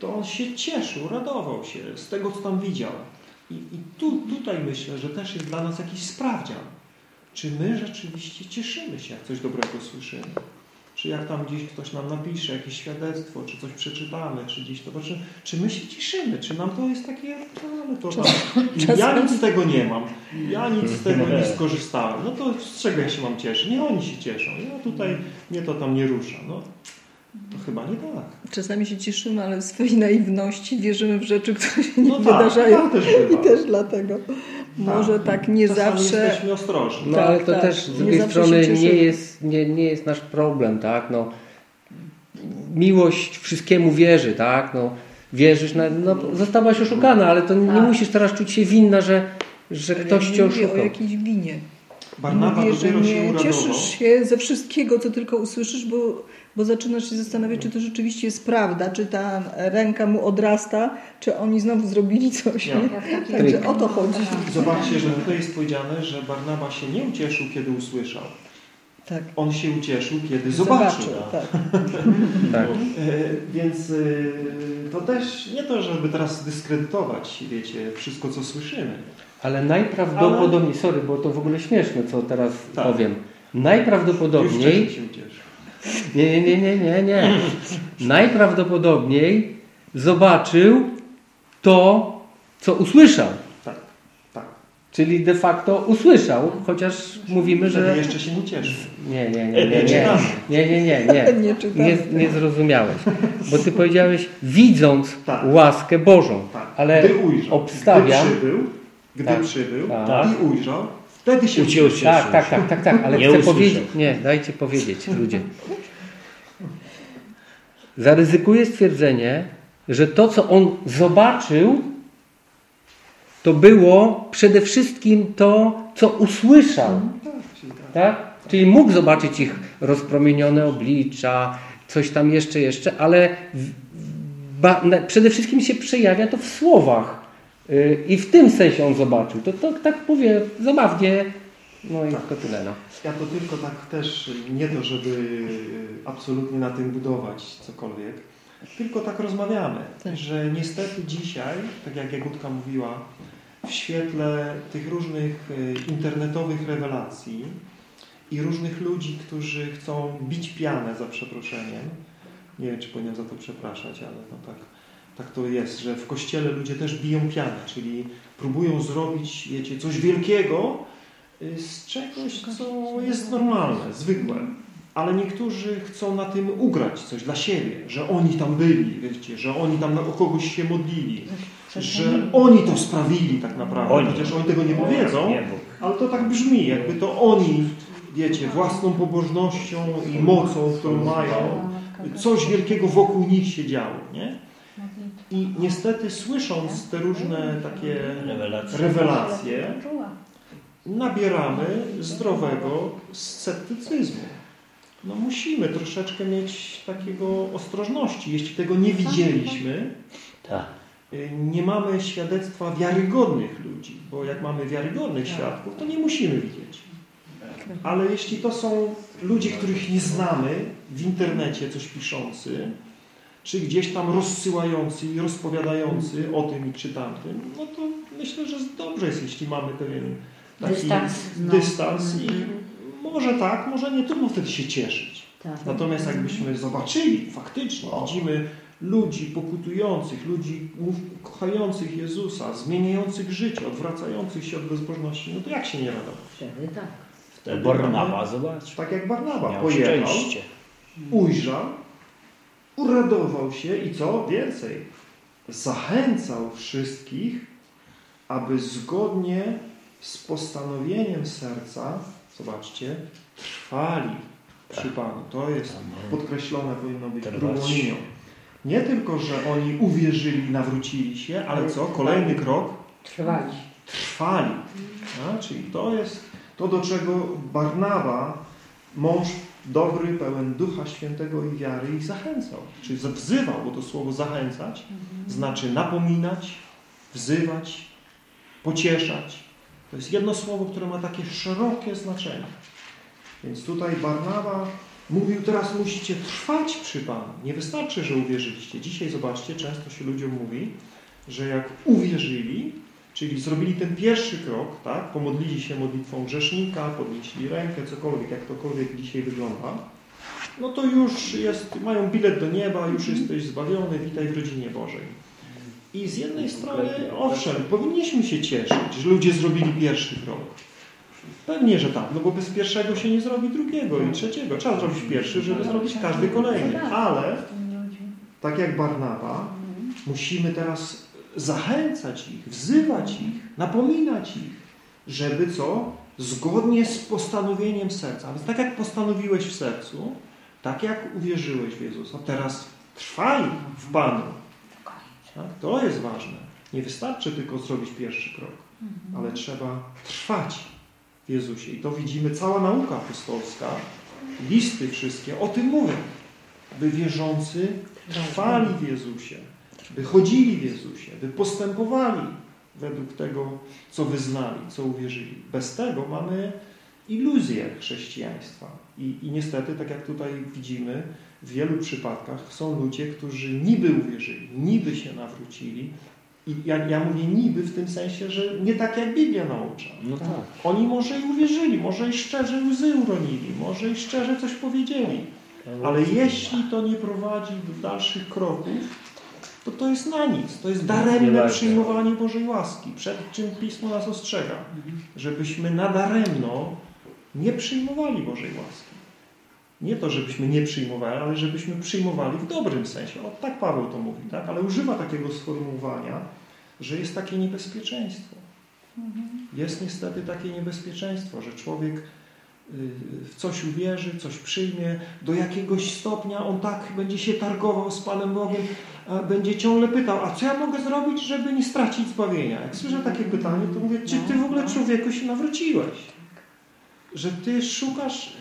To on się cieszył, radował się z tego, co tam widział. I, i tu, tutaj myślę, że też jest dla nas jakiś sprawdzian. Czy my rzeczywiście cieszymy się, jak coś dobrego słyszymy? Czy jak tam gdzieś ktoś nam napisze jakieś świadectwo, czy coś przeczytamy, czy gdzieś to czy, czy my się cieszymy? Czy nam to jest takie, ale to tam, ja nic z tego nie mam, ja nic z tego nie skorzystałem, no to z czego ja się mam cieszyć? Nie oni się cieszą, ja tutaj, mnie to tam nie rusza. No, to chyba nie tak. Czasami się cieszymy, ale w swojej naiwności wierzymy w rzeczy, które się nie No tak, wydarzają. tak też I też dlatego. Może tak nie Czasami zawsze. jesteśmy ostrożni. No Tak, ale to tak. też z Nie drugiej się strony nie jest, nie, nie jest nasz problem, tak? No, miłość wszystkiemu wierzy, tak? No, wierzysz, na, no, zostałaś oszukana, ale to nie Tak. musisz teraz czuć się winna, że, że ktoś nie cię mówię o oszukał. jakiejś winie. Barnaba Mówię, że się nie uradował. cieszysz się ze wszystkiego, co tylko usłyszysz, bo, bo zaczynasz się zastanawiać, czy to rzeczywiście jest prawda, czy ta ręka mu odrasta, czy oni znowu zrobili coś. Ja. Nie? Także o to chodzi. Zobaczcie, że tutaj jest powiedziane, że Barnaba się nie ucieszył, kiedy usłyszał. Tak. On się ucieszył, kiedy zobaczył. tak. Tak. E, więc e, to też nie to, żeby teraz dyskredytować, wiecie, wszystko, co słyszymy. Ale najprawdopodobniej, sorry, bo to w ogóle śmieszne, co teraz Tak. powiem. Najprawdopodobniej, wcześniej się ucieszył. Nie, nie, nie, nie, nie. Najprawdopodobniej zobaczył to, co usłyszał. Tak, tak. Czyli de facto usłyszał, chociaż mówimy, że... jeszcze się nie cieszył. Nie, nie, nie, nie, nie, nie, nie, nie, nie. Nie. Nie, nie zrozumiałeś. Bo ty powiedziałeś, widząc Tak. łaskę Bożą. Tak. Ale Gdy ujrzał, obstawiam- gdy przybył, gdy Tak. przybył Tak. i ujrzał, wtedy się ucieszył. się. Tak, tak, tak, tak, tak, ale Nie chcę powiedzieć. Nie, dajcie powiedzieć, ludzie. Zaryzykuję stwierdzenie, że to, co on zobaczył, to było przede wszystkim to, co usłyszał. Tak, czyli mógł zobaczyć ich rozpromienione oblicza, coś tam jeszcze, jeszcze, ale w, ba, przede wszystkim się przejawia to w słowach. Yy, I w tym sensie on zobaczył. To, to tak mówię zabawnie, No i Tak. Kotylena. Ja to tylko tak też, nie to, żeby absolutnie na tym budować cokolwiek, tylko tak rozmawiamy, Tak. że niestety dzisiaj, tak jak Jagutka mówiła, w świetle tych różnych y, internetowych rewelacji i różnych ludzi, którzy chcą bić pianę za przeproszeniem, nie wiem, czy powinienem za to przepraszać, ale no tak, tak to jest, że w Kościele ludzie też biją pianę, czyli próbują zrobić, wiecie, coś wielkiego, y, z czegoś, co jest normalne, zwykłe. Ale niektórzy chcą na tym ugrać coś dla siebie, że oni tam byli, wiecie, że oni tam o kogoś się modlili, że oni to sprawili tak naprawdę, Oni. chociaż oni tego nie powiedzą, ale to tak brzmi, jakby to oni, wiecie, własną pobożnością i mocą, którą mają, coś wielkiego wokół nich się działo, nie? I niestety słysząc te różne takie rewelacje, nabieramy zdrowego sceptycyzmu. No musimy troszeczkę mieć takiego ostrożności. Jeśli tego nie widzieliśmy, Tak. y, nie mamy świadectwa wiarygodnych ludzi, bo jak mamy wiarygodnych świadków, to nie musimy widzieć. Ale jeśli to są ludzie, których nie znamy, w internecie coś piszący, czy gdzieś tam rozsyłający i rozpowiadający o tym i czy tamtym, no to myślę, że dobrze jest, jeśli mamy pewien taki Dystans. No. dystans i może tak, może nie, trudno wtedy się cieszyć. Tak. Natomiast jakbyśmy zobaczyli faktycznie, widzimy ludzi pokutujących, ludzi kochających Jezusa, zmieniających życie, odwracających się od bezbożności, no to jak się nie radować? Wtedy tak. Wtedy Barnaba, zobacz. Tak jak Barnaba Miał pojechał, szczęście. ujrzał, uradował się i co więcej, zachęcał wszystkich, aby zgodnie z postanowieniem serca, zobaczcie, trwali przy Panu. To jest podkreślone, powinno być drugą linią. Nie tylko, że oni uwierzyli, nawrócili się, ale co? Kolejny krok, Trwali. trwali. A, czyli to jest to, do czego Barnaba, mąż dobry, pełen Ducha Świętego i wiary, ich zachęcał. Czyli wzywał, bo to słowo zachęcać znaczy napominać, wzywać, pocieszać. To jest jedno słowo, które ma takie szerokie znaczenie. Więc tutaj Barnaba mówił, teraz musicie trwać przy Panu. Nie wystarczy, że uwierzyliście. Dzisiaj zobaczcie, często się ludziom mówi, że jak uwierzyli, czyli zrobili ten pierwszy krok, tak, pomodlili się modlitwą grzesznika, podnieśli rękę, cokolwiek, jak tokolwiek dzisiaj wygląda, no to już jest, mają bilet do nieba, już jesteś zbawiony, witaj w rodzinie Bożej. I z jednej strony, owszem, powinniśmy się cieszyć, że ludzie zrobili pierwszy krok. Pewnie, że tak, no bo bez pierwszego się nie zrobi drugiego i trzeciego. Trzeba zrobić pierwszy, żeby zrobić każdy kolejny. Ale, tak jak Barnaba, musimy teraz zachęcać ich, wzywać ich, napominać ich, żeby co? Zgodnie z postanowieniem serca. A więc tak jak postanowiłeś w sercu, tak jak uwierzyłeś w Jezusa, teraz trwaj w Panu. Tak? To jest ważne. Nie wystarczy tylko zrobić pierwszy krok, ale trzeba trwać w Jezusie. I to widzimy, cała nauka apostolska, listy wszystkie o tym mówią. By wierzący trwali w Jezusie, by chodzili w Jezusie, by postępowali według tego, co wyznali, co uwierzyli. Bez tego mamy iluzję chrześcijaństwa. I, I niestety, tak jak tutaj widzimy, w wielu przypadkach są ludzie, którzy niby uwierzyli, niby się nawrócili. I ja, ja mówię niby w tym sensie, że nie tak jak Biblia naucza. No tak. Oni może i uwierzyli, może i szczerze łzy uronili, może i szczerze coś powiedzieli. Ale jeśli to nie prowadzi do dalszych kroków, to to jest na nic. To jest daremne przyjmowanie Bożej łaski, przed czym Pismo nas ostrzega. Żebyśmy nadaremno nie przyjmowali Bożej łaski. Nie to, żebyśmy nie przyjmowali, ale żebyśmy przyjmowali w dobrym sensie. O, tak Paweł to mówi, tak? ale używa takiego sformułowania, że jest takie niebezpieczeństwo. Jest niestety takie niebezpieczeństwo, że człowiek w coś uwierzy, coś przyjmie, do jakiegoś stopnia on tak będzie się targował z Panem Bogiem, a będzie ciągle pytał, a co ja mogę zrobić, żeby nie stracić zbawienia? Jak słyszę takie pytanie, to mówię, czy ty w ogóle człowieku się nawróciłeś? Że ty szukasz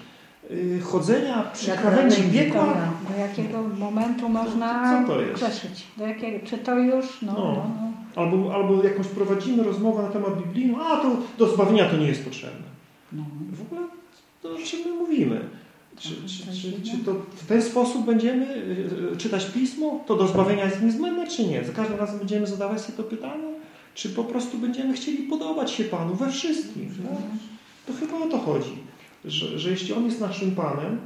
y, chodzenia przy krawędzi piekła. Do jakiego momentu można przeszyć? Do jakiego, czy to już? No, No. no. No, albo, albo jakąś prowadzimy rozmowę na temat biblijny, a to do zbawienia to nie jest potrzebne. No. W ogóle to o czym my mówimy? Czy, czy, czy, czy to w ten sposób będziemy y, y, czytać Pismo? To do zbawienia jest niezbędne, czy nie? Za każdym razem będziemy zadawać sobie to pytanie? Czy po prostu będziemy chcieli podobać się Panu we wszystkim? No? To chyba o to chodzi. Że, że jeśli On jest naszym Panem,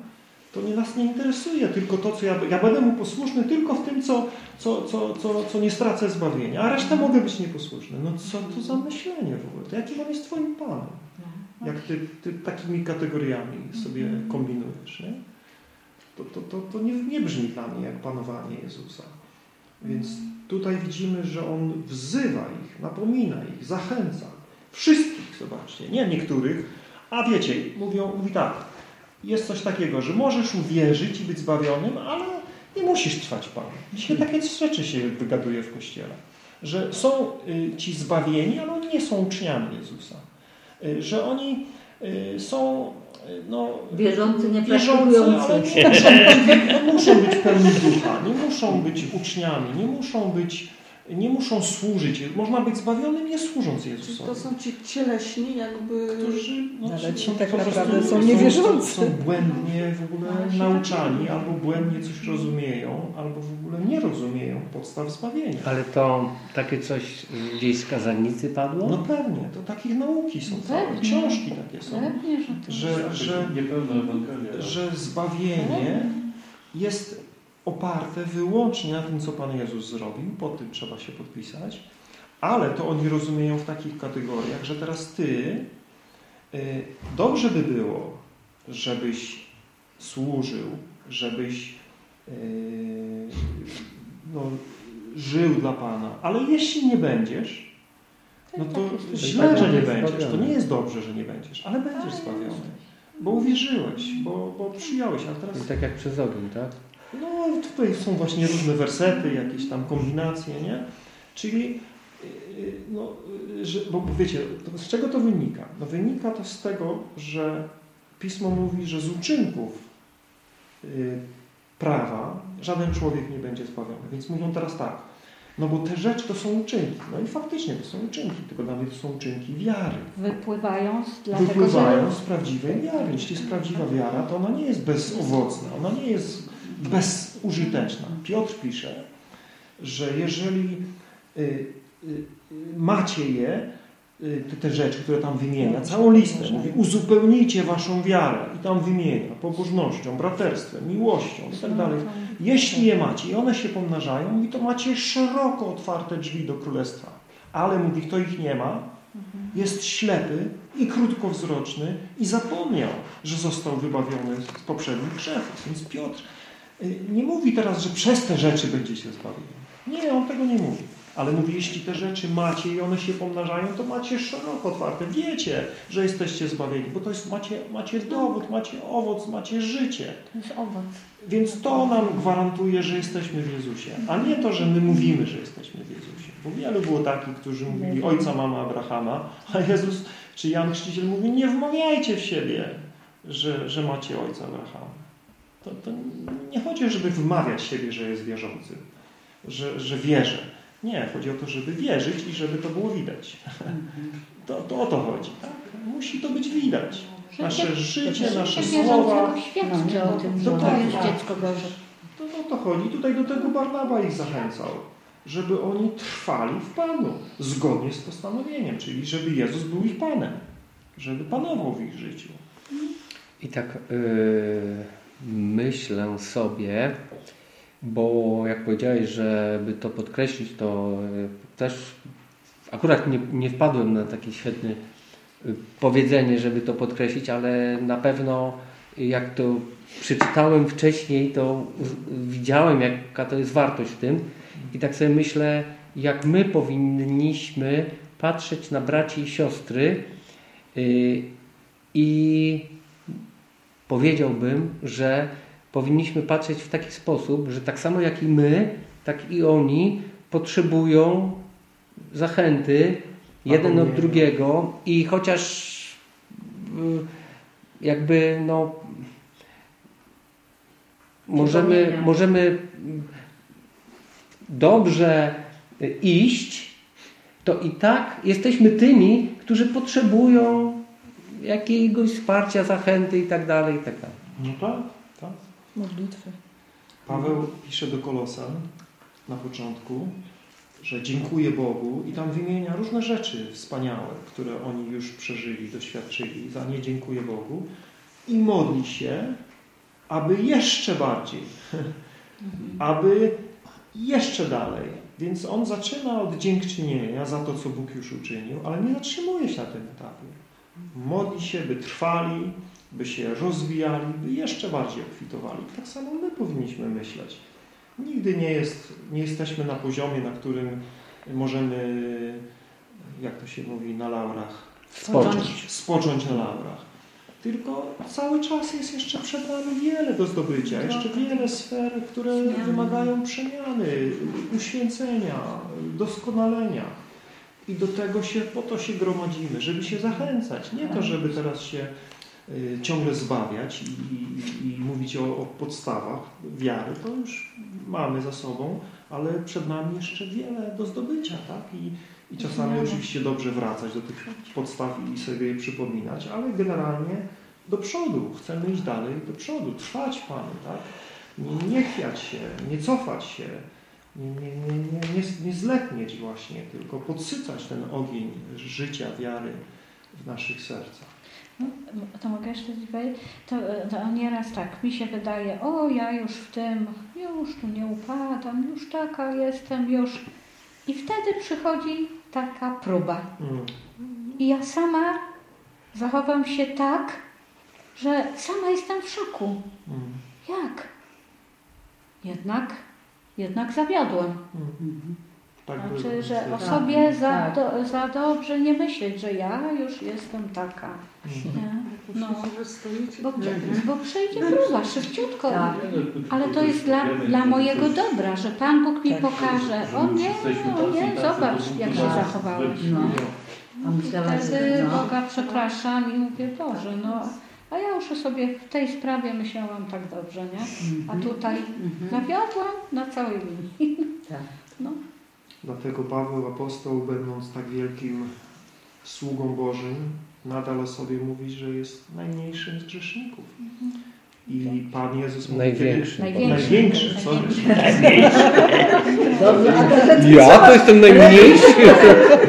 to nie nas nie interesuje tylko to, co ja... Ja będę Mu posłuszny tylko w tym, co, co, co, co, co nie stracę zbawienia, a reszta mogę być nieposłuszny. No co to za myślenie w ogóle? To jakim On jest Twoim Panem? Jak Ty, ty takimi kategoriami sobie kombinujesz, nie? To, to, to, to nie, nie brzmi dla mnie jak panowanie Jezusa. Więc tutaj widzimy, że On wzywa ich, napomina ich, zachęca. Wszystkich, zobaczcie, nie niektórych, a wiecie, mówią, mówi tak, jest coś takiego, że możesz uwierzyć i być zbawionym, ale nie musisz trwać Panu. Dzisiaj takie rzeczy się wygaduje w Kościele. Że są y, ci zbawieni, ale oni nie są uczniami Jezusa. Y, że oni y, są y, no, Wierzący, nie wierzący, ale nie muszą, być, nie muszą być pełni ducha, nie muszą być uczniami, nie muszą być, nie muszą służyć. Można być zbawionym nie służąc Czyli Jezusowi. to są ci cieleśni jakby... którzy no, Ale ci są tak naprawdę są niewierzący. Są, są błędnie w ogóle nauczani, albo błędnie coś rozumieją, albo w ogóle nie rozumieją podstaw zbawienia. Ale to takie coś gdzieś z kazalnicy padło? No pewnie, to takich nauki są Pewnie. książki takie są, Pewnie, że to że, że, Niepełna Ewangelia. że zbawienie jest oparte wyłącznie na tym, co Pan Jezus zrobił, pod tym trzeba się podpisać, ale to oni rozumieją w takich kategoriach, że teraz Ty, y, dobrze by było, żebyś służył, żebyś y, no, żył dla Pana, ale jeśli nie będziesz, no to źle, że nie będziesz. To nie jest dobrze, że nie będziesz, ale będziesz zbawiony. Bo uwierzyłeś, bo, bo przyjąłeś, a teraz I tak jak przez ogień, tak? No tutaj są właśnie różne wersety, jakieś tam kombinacje, nie? Czyli, yy, no, yy, że, bo wiecie, z czego to wynika? No wynika to z tego, że Pismo mówi, że z uczynków yy, prawa żaden człowiek nie będzie zbawiony. Więc mówią teraz tak, no bo te rzeczy to są uczynki. No i faktycznie to są uczynki, tylko dla mnie to są uczynki wiary. wypływają z dlatego, Wypływają że z prawdziwej wiary. Jeśli jest prawdziwa wiara, to ona nie jest bezowocna, ona nie jest bezużyteczna. Piotr pisze, że jeżeli y, y, y, macie je, te, te rzeczy, które tam wymienia, całą listę, mówi uzupełnijcie waszą wiarę i tam wymienia pobożnością, braterstwem, miłością i tak dalej. Jeśli je macie i one się pomnażają, mówi, to macie szeroko otwarte drzwi do królestwa. Ale mówi, kto ich nie ma, jest ślepy i krótkowzroczny i zapomniał, że został wybawiony z poprzednich grzechów. Więc Piotr nie mówi teraz, że przez te rzeczy będziecie zbawieni. Nie, on tego nie mówi. Ale mówi, jeśli te rzeczy macie i one się pomnażają, to macie szeroko otwarte. Wiecie, że jesteście zbawieni, bo to jest, macie, macie dowód, macie owoc, macie życie. to jest owoc. Więc to nam gwarantuje, że jesteśmy w Jezusie, a nie to, że my mówimy, że jesteśmy w Jezusie. Bo wielu było takich, którzy mówili ojca, mama Abrahama, a Jezus czy Jan Chrzciciel mówi, nie wmawiajcie w siebie, że, że macie ojca Abrahama. To, to nie chodzi, żeby wmawiać siebie, że jest wierzący, że, że wierzę. Nie, chodzi o to, żeby wierzyć i żeby to było widać. To, to o to chodzi. Tak? Musi to być widać. Nasze życie, nasze słowa. świadczy No, o tym, to jest dziecko Boże. To o to chodzi. Tutaj do tego Barnaba ich zachęcał, żeby oni trwali w Panu, zgodnie z postanowieniem, czyli żeby Jezus był ich Panem, żeby panował w ich życiu. I tak yy, myślę sobie, bo jak powiedziałeś, żeby to podkreślić, to yy, też akurat nie, nie wpadłem na takie świetne yy, powiedzenie, żeby to podkreślić, ale na pewno jak to przeczytałem wcześniej, to widziałem, jaka to jest wartość w tym. I tak sobie myślę, jak my powinniśmy patrzeć na braci i siostry i powiedziałbym, że powinniśmy patrzeć w taki sposób, że tak samo jak i my, tak i oni potrzebują zachęty jeden od drugiego i chociaż y, jakby no możemy, możemy dobrze iść, to i tak jesteśmy tymi, którzy potrzebują jakiegoś wsparcia, zachęty i tak dalej, i tak dalej. No tak, tak. Modlitwy. Paweł pisze do Kolosan na początku, że dziękuję Bogu i tam wymienia różne rzeczy wspaniałe, które oni już przeżyli, doświadczyli. Za nie dziękuję Bogu i modli się, aby jeszcze bardziej, aby jeszcze dalej. Więc on zaczyna od dziękczynienia za to, co Bóg już uczynił, ale nie zatrzymuje się na tym etapie. Modli się, by trwali, by się rozwijali, by jeszcze bardziej obfitowali. Tak samo my powinniśmy myśleć. Nigdy nie, jest, nie jesteśmy na poziomie, na którym możemy, jak to się mówi, na laurach Spocząć. spocząć na laurach. Tylko cały czas jest jeszcze przed nami wiele do zdobycia, jeszcze wiele sfer, które wymagają przemiany, uświęcenia, doskonalenia. I do tego się, po to się gromadzimy, żeby się zachęcać. Nie to, żeby teraz się y, ciągle zbawiać i, i, i mówić o, o podstawach wiary, to już mamy za sobą, ale przed nami jeszcze wiele do zdobycia, tak? I, i czasami oczywiście dobrze wracać do tych podstaw i sobie je przypominać, ale generalnie do przodu. Chcemy iść dalej do przodu, trwać Panu, tak? Nie, nie chwiać się, nie cofać się, nie, nie, nie, nie, nie, nie zletnieć właśnie, tylko podsycać ten ogień życia, wiary w naszych sercach. No, to mogę jeszcze powiedzieć? To, to nieraz tak, mi się wydaje, o ja już w tym, już tu nie upadam, już taka jestem, już. I wtedy przychodzi taka próba. Mm. I ja sama zachowam się tak, że sama jestem w szoku. Mm. Jak? Jednak, jednak zawiodłem. Mm. Tak Znaczy, było. że o Tak. sobie za, tak. do, za dobrze nie myśleć, że ja już jestem taka. Nie? No, bo, bo przyjdzie próba szybciutko. Tak. Ale to jest dla, dla mojego dobra, że Pan Bóg mi Tak. pokaże. O nie, o nie, zobacz jak się zachowałeś. No. No. Wtedy no. Boga przepraszam i mówię, Boże, no a ja już o sobie w tej sprawie myślałam tak dobrze, nie? A tutaj Mhm. zawiodłam na całej linii. Tak. No, Dlatego Paweł apostoł, będąc tak wielkim sługą Bożym, nadal o sobie mówi, że jest najmniejszym z grzeszników. I Pan Jezus mówi, Największy. Kiedy... Największy. Największy, sorry. Ten Ja to jestem najmniejszy.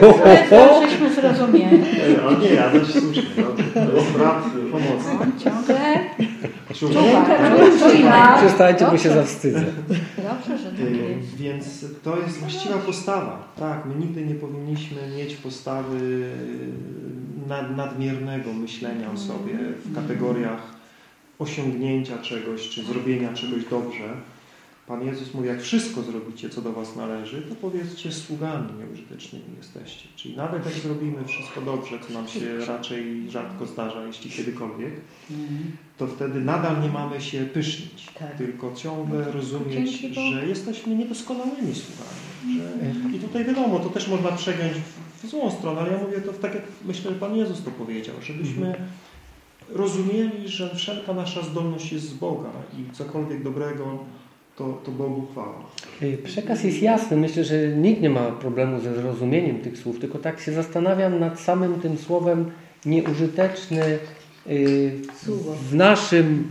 Ho, ho, ho. żeśmy zrozumieli. O nie, ja też słusznie. Pomocny. On ciągle Czuwa. Przestańcie, bo się zawstydzę. Dobrze, że tak jest. Więc to jest właściwa postawa. Tak, my nigdy nie powinniśmy mieć postawy nad, nadmiernego myślenia o sobie w kategoriach osiągnięcia czegoś, czy zrobienia czegoś dobrze. Pan Jezus mówi, jak wszystko zrobicie, co do Was należy, to powiedzcie, sługami nieużytecznymi jesteście. Czyli nawet jak zrobimy wszystko dobrze, co nam się raczej rzadko zdarza, jeśli kiedykolwiek, Mhm. to wtedy nadal nie mamy się pysznić, Tak. tylko ciągle rozumieć, Dzięki Bogu. że jesteśmy niedoskonałymi sługami. Że... I tutaj wiadomo, to też można przegiąć w, złą stronę, ale ja mówię to w tak, jak myślę, że Pan Jezus to powiedział, żebyśmy rozumieli, że wszelka nasza zdolność jest z Boga i cokolwiek dobrego, to, to Bogu chwała. Y, Przekaz jest jasny. Myślę, że nikt nie ma problemu ze zrozumieniem tych słów, tylko tak się zastanawiam nad samym tym słowem nieużyteczny y, w naszym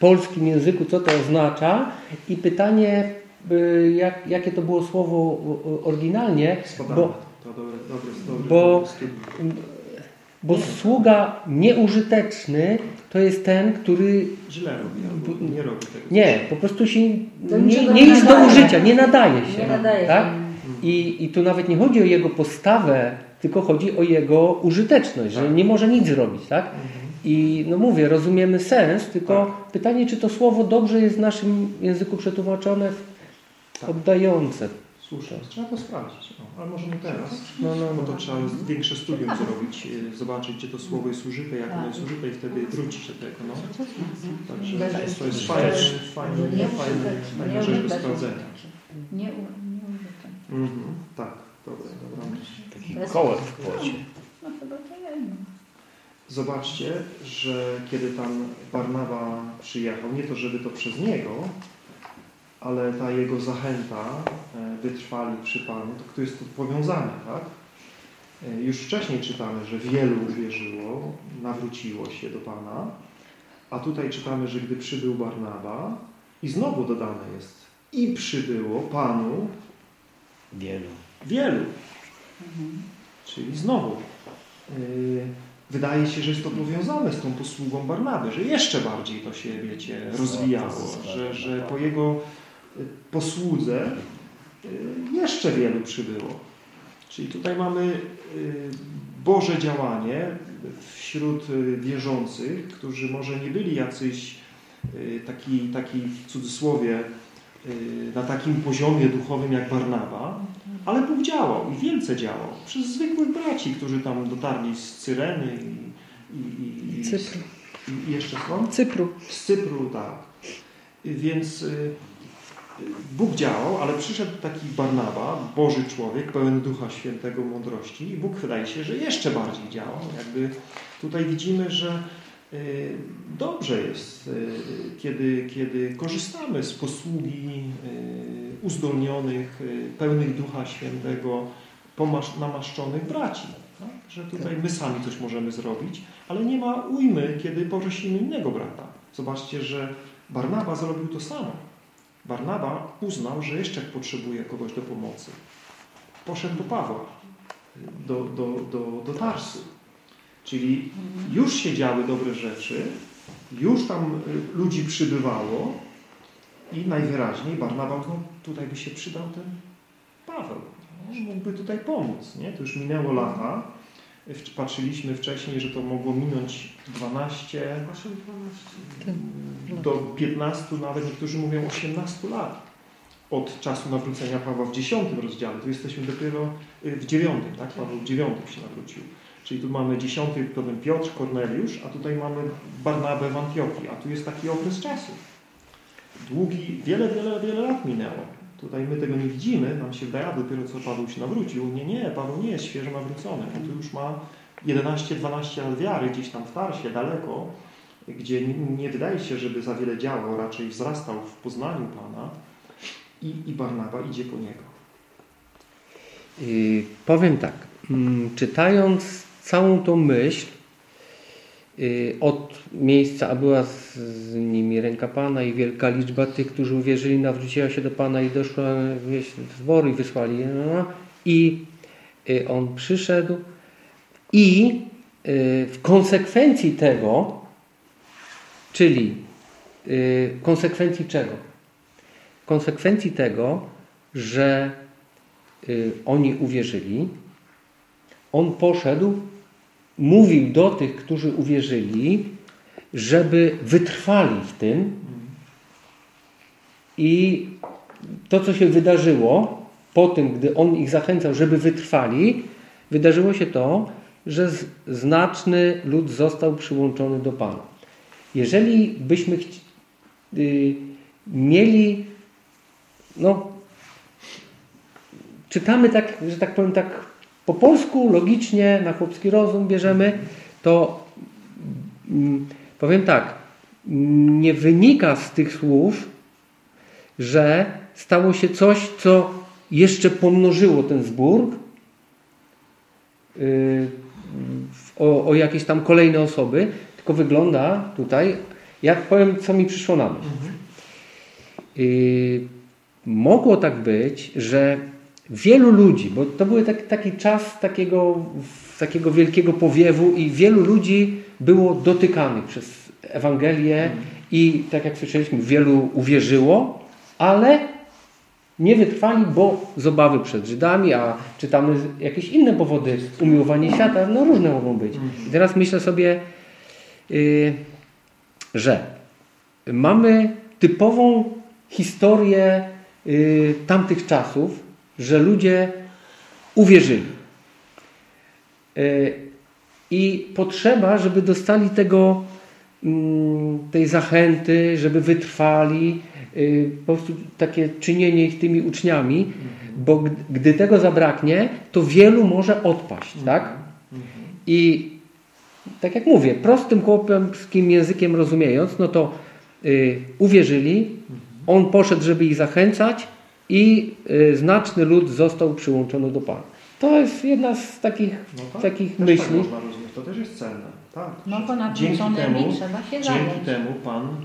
polskim języku, co to oznacza i pytanie, y, jak, jakie to było słowo oryginalnie, Spadamy. bo, to dobre, dobre, dobre, bo- bo sługa nieużyteczny to jest ten, który Źle robi, albo nie robi tego. nie, po prostu się nie, nie nie jest do użycia, nie nadaje się. Nie nadaje tak? się. I, I tu nawet nie chodzi o jego postawę, tylko chodzi o jego użyteczność, że Tak. nie może nic zrobić, tak? Mhm. I no mówię, rozumiemy sens, tylko pytanie, czy to słowo dobrze jest w naszym języku przetłumaczone w Tak. oddające. Słusznie, trzeba to sprawdzić. No, ale może nie teraz. No, no, no. to trzeba większe studium zrobić, e, zobaczyć, gdzie to słowo jest użyte, jak ono jest użyte i wtedy wrócić do tego. No. Także to jest, fajne, fajne, fajne, fajna rzecz do sprawdzenia. Nie, użyte. Mhm, tak, dobre, dobra. Taki kołek w płocie. No chyba to jedno. Zobaczcie, że kiedy tam Barnawa przyjechał, nie to, żeby to przez niego, ale ta jego zachęta, e, wytrwali przy Panu, to kto jest tu powiązany, tak? E, Już wcześniej czytamy, że wielu uwierzyło, nawróciło się do Pana, a tutaj czytamy, że gdy przybył Barnaba i znowu dodane jest i przybyło Panu Wielu. wielu. Czyli znowu yy, wydaje się, że jest to powiązane z tą posługą Barnaby, że jeszcze bardziej to się, wiecie, rozwijało, że, że po jego posłudze y, jeszcze wielu przybyło. Czyli tutaj mamy y, Boże działanie wśród y, wierzących, którzy może nie byli jacyś taki, taki w cudzysłowie na takim poziomie duchowym jak Barnaba, ale Bóg działał i wielce działał przez zwykłych braci, którzy tam dotarli z Cyreny i, i, i, Cypru. i jeszcze skąd? Cypru. Z Cypru, tak. Więc Bóg działał, ale przyszedł taki Barnaba, Boży człowiek, pełen Ducha Świętego, mądrości i Bóg wydaje się, że jeszcze bardziej działał. Jakby tutaj widzimy, że y, dobrze jest, y, kiedy, kiedy korzystamy z posługi y, uzdolnionych, pełnych Ducha Świętego, namaszczonych braci. Tak? Że tutaj my sami coś możemy zrobić, ale nie ma ujmy, kiedy prosimy innego brata. Zobaczcie, że Barnaba zrobił to samo. Barnaba uznał, że jeszcze potrzebuje kogoś do pomocy. Poszedł do Pawła, do, do, do, do Tarsu. Czyli już się działy dobre rzeczy, już tam y, ludzi przybywało i najwyraźniej Barnaba uznał, tutaj by się przydał ten Paweł. No, mógłby tutaj pomóc. Nie? To już minęło lata. Patrzyliśmy wcześniej, że to mogło minąć 12, 8, 12. do 15, nawet niektórzy mówią 18 lat od czasu nawrócenia Pawła w 10 rozdziale. Tu jesteśmy dopiero y, w 9, tak? Paweł w 9 się nawrócił. Czyli tu mamy 10, to ten Piotr, Korneliusz, a tutaj mamy Barnabę w Antiochii, a tu jest taki okres czasu. Długi, wiele, wiele, wiele lat minęło. Tutaj my tego nie widzimy, nam się wydaje, dopiero co Paweł się nawrócił. Nie, nie, Paweł nie jest świeżo nawrócony. On tu już ma 11-12 lat wiary, gdzieś tam w Tarsie, daleko, gdzie nie, wydaje się, żeby za wiele działał, raczej wzrastał w poznaniu Pana i, i Barnaba idzie po niego. Yy, powiem tak, mm, czytając całą tą myśl od miejsca, a była z, nimi ręka Pana i wielka liczba tych, którzy uwierzyli, nawróciła się do Pana i doszła wieść z dworu i wysłali. je. I yy, on przyszedł i yy, w konsekwencji tego, czyli yy, konsekwencji czego? Konsekwencji tego, że y, oni uwierzyli. On poszedł, mówił do tych, którzy uwierzyli, żeby wytrwali w tym. I to, co się wydarzyło po tym, gdy on ich zachęcał, żeby wytrwali, wydarzyło się to, że znaczny lud został przyłączony do Pana. Jeżeli byśmy chci- y, mieli, no, czytamy tak, że tak powiem, tak po polsku, logicznie, na chłopski rozum bierzemy, to mm, powiem tak, nie wynika z tych słów, że stało się coś, co jeszcze pomnożyło ten zbór yy, o, o jakieś tam kolejne osoby, tylko wygląda tutaj, jak powiem, co mi przyszło na myśl. Yy, mogło tak być, że wielu ludzi, bo to był tak, taki czas takiego, takiego wielkiego powiewu i wielu ludzi było dotykanych przez Ewangelię i tak jak słyszeliśmy, wielu uwierzyło, ale nie wytrwali, bo z obawy przed Żydami, a czytamy jakieś inne powody, umiłowanie świata, no różne mogą być. I teraz myślę sobie, yy, że mamy typową historię yy, tamtych czasów, że ludzie uwierzyli. Yy, I potrzeba, żeby dostali tego, mm, tej zachęty, żeby wytrwali, yy, po prostu takie czynienie ich tymi uczniami, bo gdy, gdy tego zabraknie, to wielu może odpaść, tak? I tak jak mówię, prostym chłopskim językiem rozumiejąc, no to y, uwierzyli, on poszedł, żeby ich zachęcać i y, znaczny lud został przyłączony do Pana. To jest jedna z takich, No tak, takich też myśli. tak można rozumieć. To też jest cenne. Tak. No dzięki temu, trzeba się dzięki zająć. temu Pan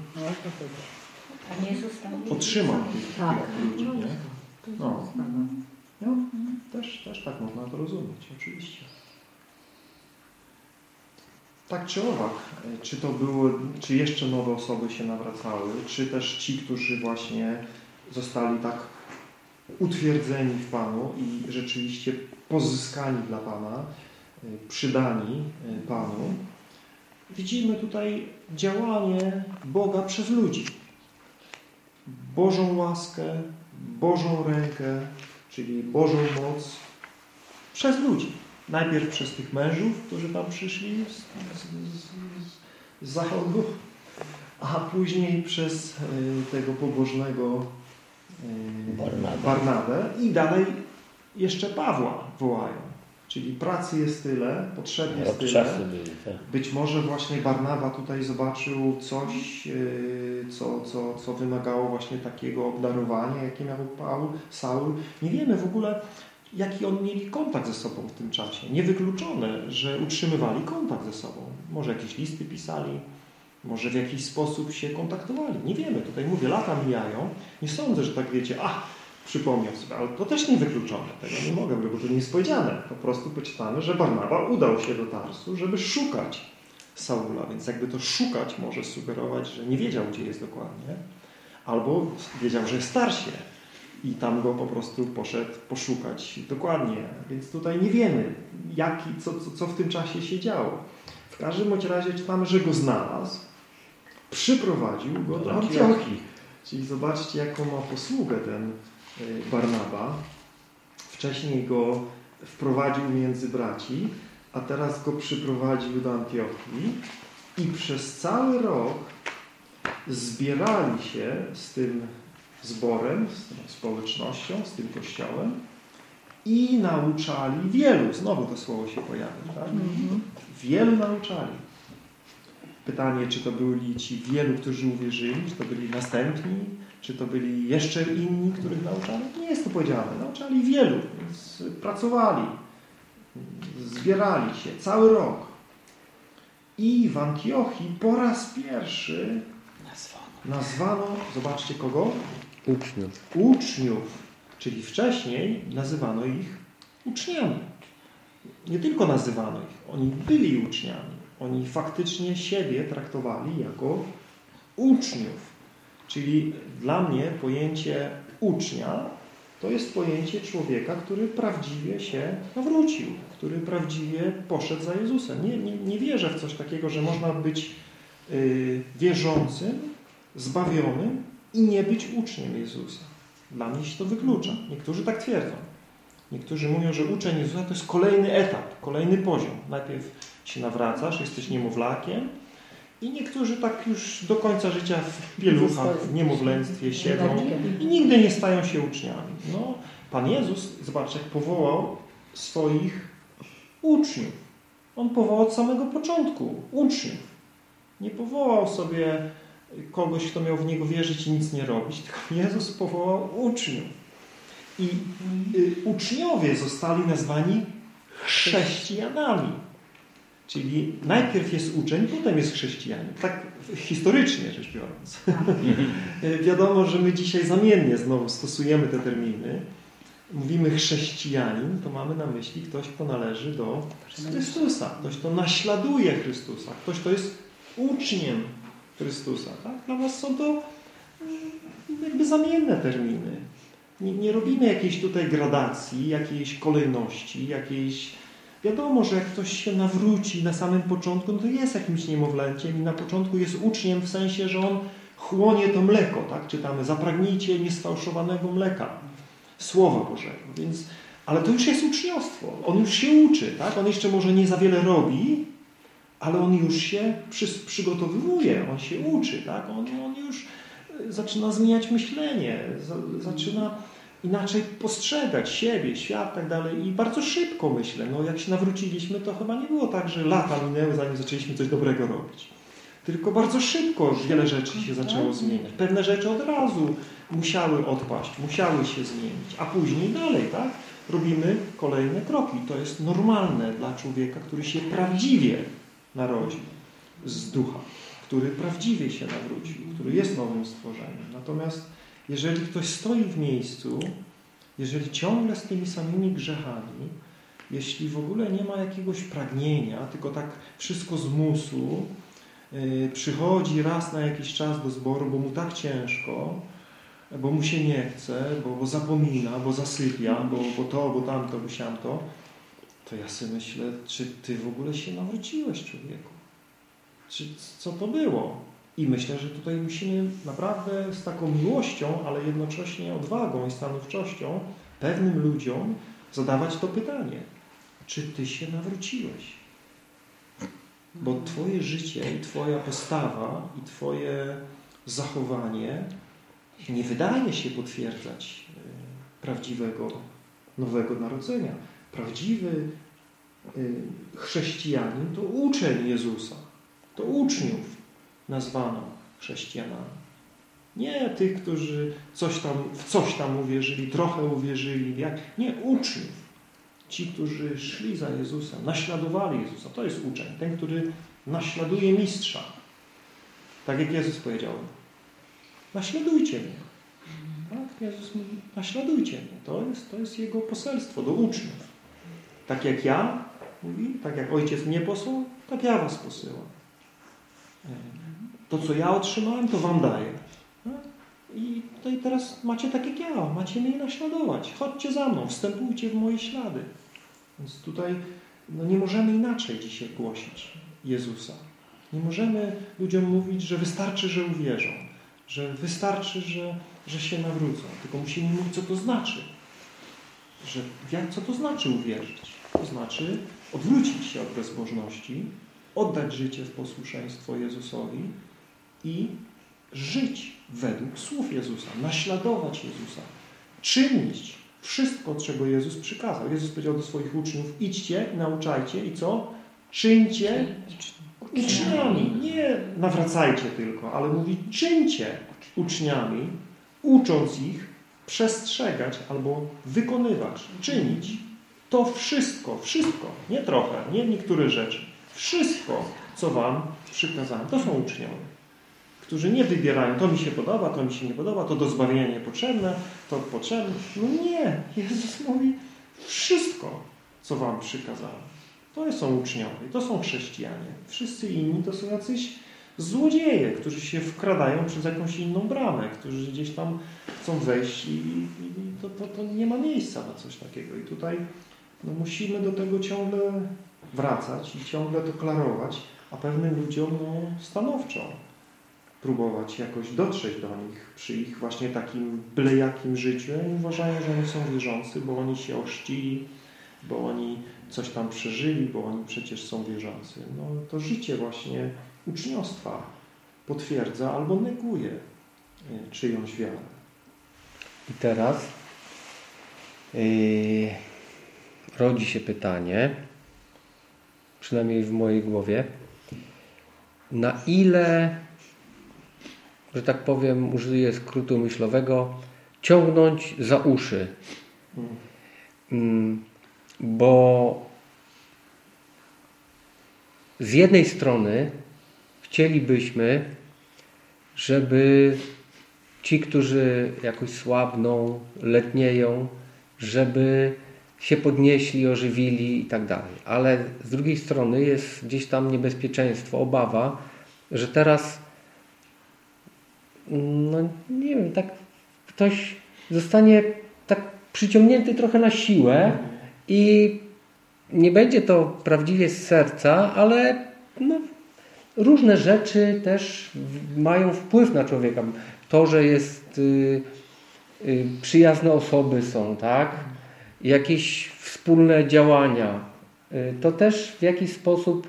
otrzymał tych, Tak. ludzi. Nie? No. No. No, też, też tak można to rozumieć, oczywiście. Tak czy owak, czy to było, czy jeszcze nowe osoby się nawracały, czy też ci, którzy właśnie zostali tak utwierdzeni w Panu i rzeczywiście pozyskani dla Pana, y, przydani y, Panu, widzimy tutaj działanie Boga przez ludzi. Bożą łaskę, Bożą rękę, czyli Bożą moc przez ludzi. Najpierw przez tych mężów, którzy tam przyszli z, z, z, zachodu, a później przez y, tego pobożnego Barnabę. Barnabę i dalej jeszcze Pawła wołają. Czyli pracy jest tyle, potrzeb jest Rok tyle. byli, tak. Być może właśnie Barnaba tutaj zobaczył coś, yy, co, co, co wymagało właśnie takiego obdarowania, jakie miał Paul, Saul. Nie wiemy w ogóle, jaki oni mieli kontakt ze sobą w tym czasie. Niewykluczone, że utrzymywali kontakt ze sobą. Może jakieś listy pisali, może w jakiś sposób się kontaktowali. Nie wiemy. Tutaj mówię, lata mijają. Nie sądzę, że tak wiecie, ach, przypomniał sobie, ale to też niewykluczone. Tego nie mogę, bo to nie jest powiedziane. Po prostu poczytamy, że Barnaba udał się do Tarsu, żeby szukać Saula. Więc jakby to szukać może sugerować, że nie wiedział, gdzie jest dokładnie. Albo wiedział, że jest Tarsie. I tam go po prostu poszedł poszukać dokładnie. Więc tutaj nie wiemy, jaki, co, co, co w tym czasie się działo. W każdym bądź razie czytamy, że go znalazł, przyprowadził go do Antiochii. Czyli zobaczcie, jaką ma posługę ten y, Barnaba. Wcześniej go wprowadził między braci, a teraz go przyprowadził do Antiochii i przez cały rok zbierali się z tym zborem, z tą społecznością, z tym kościołem i nauczali wielu. Znowu to słowo się pojawia. Tak? Wielu nauczali. Pytanie, czy to byli ci wielu, którzy uwierzyli, czy to byli następni, czy to byli jeszcze inni, których nauczali? Nie jest to powiedziane. Nauczali wielu, więc pracowali, zbierali się cały rok. I w Antiochii po raz pierwszy nazwano, zobaczcie kogo? Uczniów. Uczniów, czyli wcześniej nazywano ich uczniami. Nie tylko nazywano ich, oni byli uczniami. Oni faktycznie siebie traktowali jako uczniów. Czyli dla mnie pojęcie ucznia to jest pojęcie człowieka, który prawdziwie się nawrócił, który prawdziwie poszedł za Jezusem. Nie, nie, nie wierzę w coś takiego, że można być y, wierzącym, zbawionym i nie być uczniem Jezusa. Dla mnie się to wyklucza. Niektórzy tak twierdzą. Niektórzy mówią, że uczeń Jezusa to jest kolejny etap, kolejny poziom. Najpierw się nawracasz, jesteś niemowlakiem i niektórzy tak już do końca życia w pieluchach, w niemowlęctwie siedzą i nigdy nie stają się uczniami. No, Pan Jezus, zobaczcie, jak powołał swoich uczniów. On powołał od samego początku uczniów. Nie powołał sobie kogoś, kto miał w Niego wierzyć i nic nie robić, tylko Jezus powołał uczniów. I y, uczniowie zostali nazwani chrześcijanami. Czyli najpierw jest uczeń, potem jest chrześcijanin. Tak historycznie rzecz biorąc. Wiadomo, że my dzisiaj zamiennie znowu stosujemy te terminy. Mówimy chrześcijanin, to mamy na myśli ktoś, kto należy do Chrystusa. Ktoś, kto naśladuje Chrystusa. Ktoś, kto jest uczniem Chrystusa. Tak? Dla nas są to mm, jakby zamienne terminy. Nie, nie robimy jakiejś tutaj gradacji, jakiejś kolejności, jakiejś... Wiadomo, że jak ktoś się nawróci na samym początku, no to jest jakimś niemowlęciem i na początku jest uczniem w sensie, że on chłonie to mleko, tak? Czytamy, zapragnijcie niesfałszowanego mleka, Słowa Bożego. Więc, ale to już jest uczniostwo. On już się uczy, tak? On jeszcze może nie za wiele robi, ale on już się przy, przygotowuje, on się uczy, tak? On, on już zaczyna zmieniać myślenie, za, zaczyna inaczej postrzegać siebie, świat tak dalej i bardzo szybko myślę. No jak się nawróciliśmy, to chyba nie było tak, że lata minęły, zanim zaczęliśmy coś dobrego robić. Tylko bardzo szybko wiele rzeczy się zaczęło zmieniać. Pewne rzeczy od razu musiały odpaść, musiały się zmienić, a później dalej, tak? robimy kolejne kroki. To jest normalne dla człowieka, który się prawdziwie narodził z ducha, który prawdziwie się nawrócił, który jest nowym stworzeniem. Natomiast jeżeli ktoś stoi w miejscu, jeżeli ciągle z tymi samymi grzechami, jeśli w ogóle nie ma jakiegoś pragnienia, tylko tak wszystko z musu, yy, przychodzi raz na jakiś czas do zboru, bo mu tak ciężko, bo mu się nie chce, bo, bo zapomina, bo zasypia, bo, bo to, bo tamto, bo siamto, to ja sobie myślę, czy ty w ogóle się nawróciłeś, człowieku? Czy co to było? I myślę, że tutaj musimy naprawdę z taką miłością, ale jednocześnie odwagą i stanowczością pewnym ludziom zadawać to pytanie. Czy ty się nawróciłeś? Bo twoje życie i twoja postawa i twoje zachowanie nie wydaje się potwierdzać e, prawdziwego nowego narodzenia. Prawdziwy e, chrześcijanin to uczeń Jezusa. To uczniów nazwano chrześcijanami. Nie tych, którzy coś tam, w coś tam uwierzyli, trochę uwierzyli. Jak? Nie, uczniów. Ci, którzy szli za Jezusem, naśladowali Jezusa. To jest uczeń. Ten, który naśladuje mistrza. Tak jak Jezus powiedział. Naśladujcie mnie. Tak? Jezus mówi, naśladujcie mnie. To jest, to jest Jego poselstwo do uczniów. Tak jak ja, mówi, tak jak Ojciec mnie posłał, tak ja was posyłam. To, co ja otrzymałem, to wam daję. I, to i teraz macie tak jak ja, macie mnie naśladować. Chodźcie za mną, wstępujcie w moje ślady. Więc tutaj no nie możemy inaczej dzisiaj głosić Jezusa. Nie możemy ludziom mówić, że wystarczy, że uwierzą, że wystarczy, że, że się nawrócą. Tylko musimy mówić, co to znaczy. Że, co to znaczy uwierzyć? To znaczy odwrócić się od bezbożności, oddać życie w posłuszeństwo Jezusowi i żyć według słów Jezusa, naśladować Jezusa, czynić wszystko, czego Jezus przykazał. Jezus powiedział do swoich uczniów, idźcie, nauczajcie i co? Czyńcie uczniami. Nie nawracajcie tylko, ale mówi czyńcie uczniami, ucząc ich przestrzegać albo wykonywać, czynić to wszystko, wszystko, nie trochę, nie niektóre rzeczy, wszystko, co Wam przykazałem. To są uczniowie, którzy nie wybierają, to mi się podoba, to mi się nie podoba, to do zbawienia niepotrzebne, to potrzebne. No nie, Jezus mówi wszystko, co Wam przykazałem. To są uczniowie, to są chrześcijanie. Wszyscy inni to są jacyś złodzieje, którzy się wkradają przez jakąś inną bramę, którzy gdzieś tam chcą wejść i, i to, to, to, nie ma miejsca na coś takiego. I tutaj no, musimy do tego ciągle wracać i ciągle to klarować, a pewnym ludziom no, stanowczo próbować jakoś dotrzeć do nich przy ich właśnie takim blejakim życiu i uważają, że oni są wierzący, bo oni się ochrzcili, bo oni coś tam przeżyli, bo oni przecież są wierzący. No to życie właśnie uczniostwa potwierdza albo neguje e, czyjąś wiarę. I teraz yy, rodzi się pytanie, przynajmniej w mojej głowie, na ile, że tak powiem, użyję skrótu myślowego, ciągnąć za uszy. Mm, bo z jednej strony chcielibyśmy, żeby ci, którzy jakoś słabną, letnieją, żeby się podnieśli, ożywili i tak dalej. Ale z drugiej strony jest gdzieś tam niebezpieczeństwo, obawa, że teraz no nie wiem, tak ktoś zostanie tak przyciągnięty trochę na siłę i nie będzie to prawdziwie z serca, ale no, różne rzeczy też mają wpływ na człowieka. To, że jest y, y, przyjazne osoby są, tak? Jakieś wspólne działania. Y, to też w jakiś sposób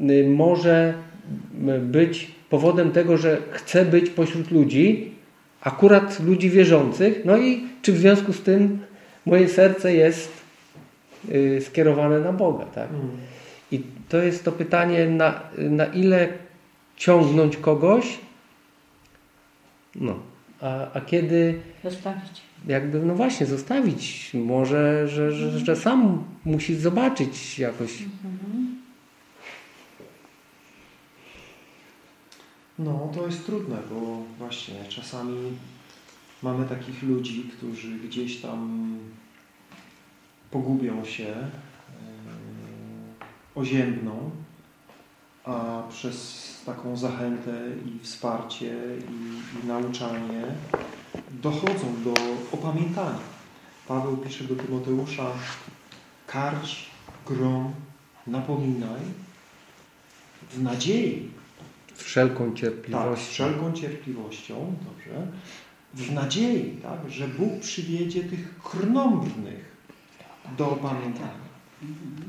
y, może być powodem tego, że chcę być pośród ludzi, akurat ludzi wierzących, no i czy w związku z tym moje serce jest y, skierowane na Boga, tak? Mm. I to jest to pytanie, na, na ile ciągnąć kogoś, no, a, a kiedy zostawić. jakby, no właśnie, zostawić. Może, że, że, że sam musi zobaczyć jakoś. No, to jest trudne, bo właśnie czasami mamy takich ludzi, którzy gdzieś tam pogubią się, e, oziębną, a przez taką zachętę i wsparcie i, i nauczanie dochodzą do opamiętania. Paweł pisze do Tymoteusza karć, grom, napominaj w nadziei, Wszelką tak, z cierpliwością. wszelką cierpliwością, dobrze, w nadziei, tak, że Bóg przywiedzie tych krnąbrnych do opamiętania.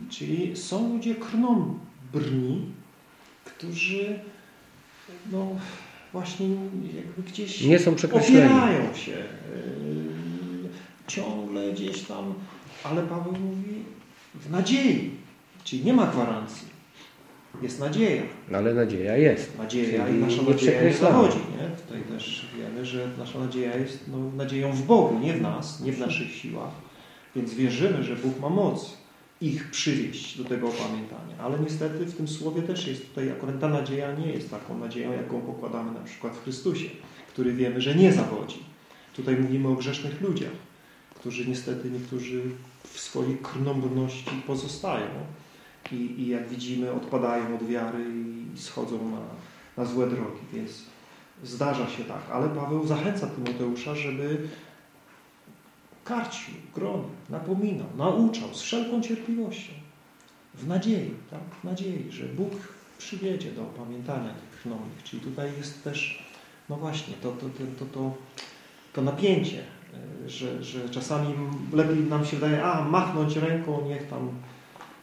Czyli są ludzie krnąbrni, którzy no właśnie jakby gdzieś Nie są przekreśleni. opierają się yy, ciągle gdzieś tam, ale Paweł mówi w nadziei, czyli nie ma gwarancji. Jest nadzieja. Ale nadzieja jest. Nadzieja Czyli i nasza nadzieja nie przekreślamy. zachodzi. Nie? Tutaj też wiemy, że nasza nadzieja jest no, nadzieją w Bogu, nie w nas, nie w naszych siłach. Więc wierzymy, że Bóg ma moc ich przywieść do tego opamiętania. Ale niestety w tym słowie też jest tutaj akurat ta nadzieja nie jest taką nadzieją, jaką pokładamy na przykład w Chrystusie, który wiemy, że nie zawodzi. Tutaj mówimy o grzesznych ludziach, którzy niestety niektórzy w swojej krnąbrności pozostają i, i jak widzimy odpadają od wiary i schodzą na, na złe drogi, więc zdarza się tak. Ale Paweł zachęca Tymoteusza, żeby karcił, gronił, napominał, nauczał z wszelką cierpliwością, w nadziei, tak? w nadziei, że Bóg przywiedzie do opamiętania tych krnąbrnych. Czyli tutaj jest też, no właśnie, to, to, to, to, to, napięcie, y, że, że czasami lepiej nam się wydaje, a machnąć ręką, niech tam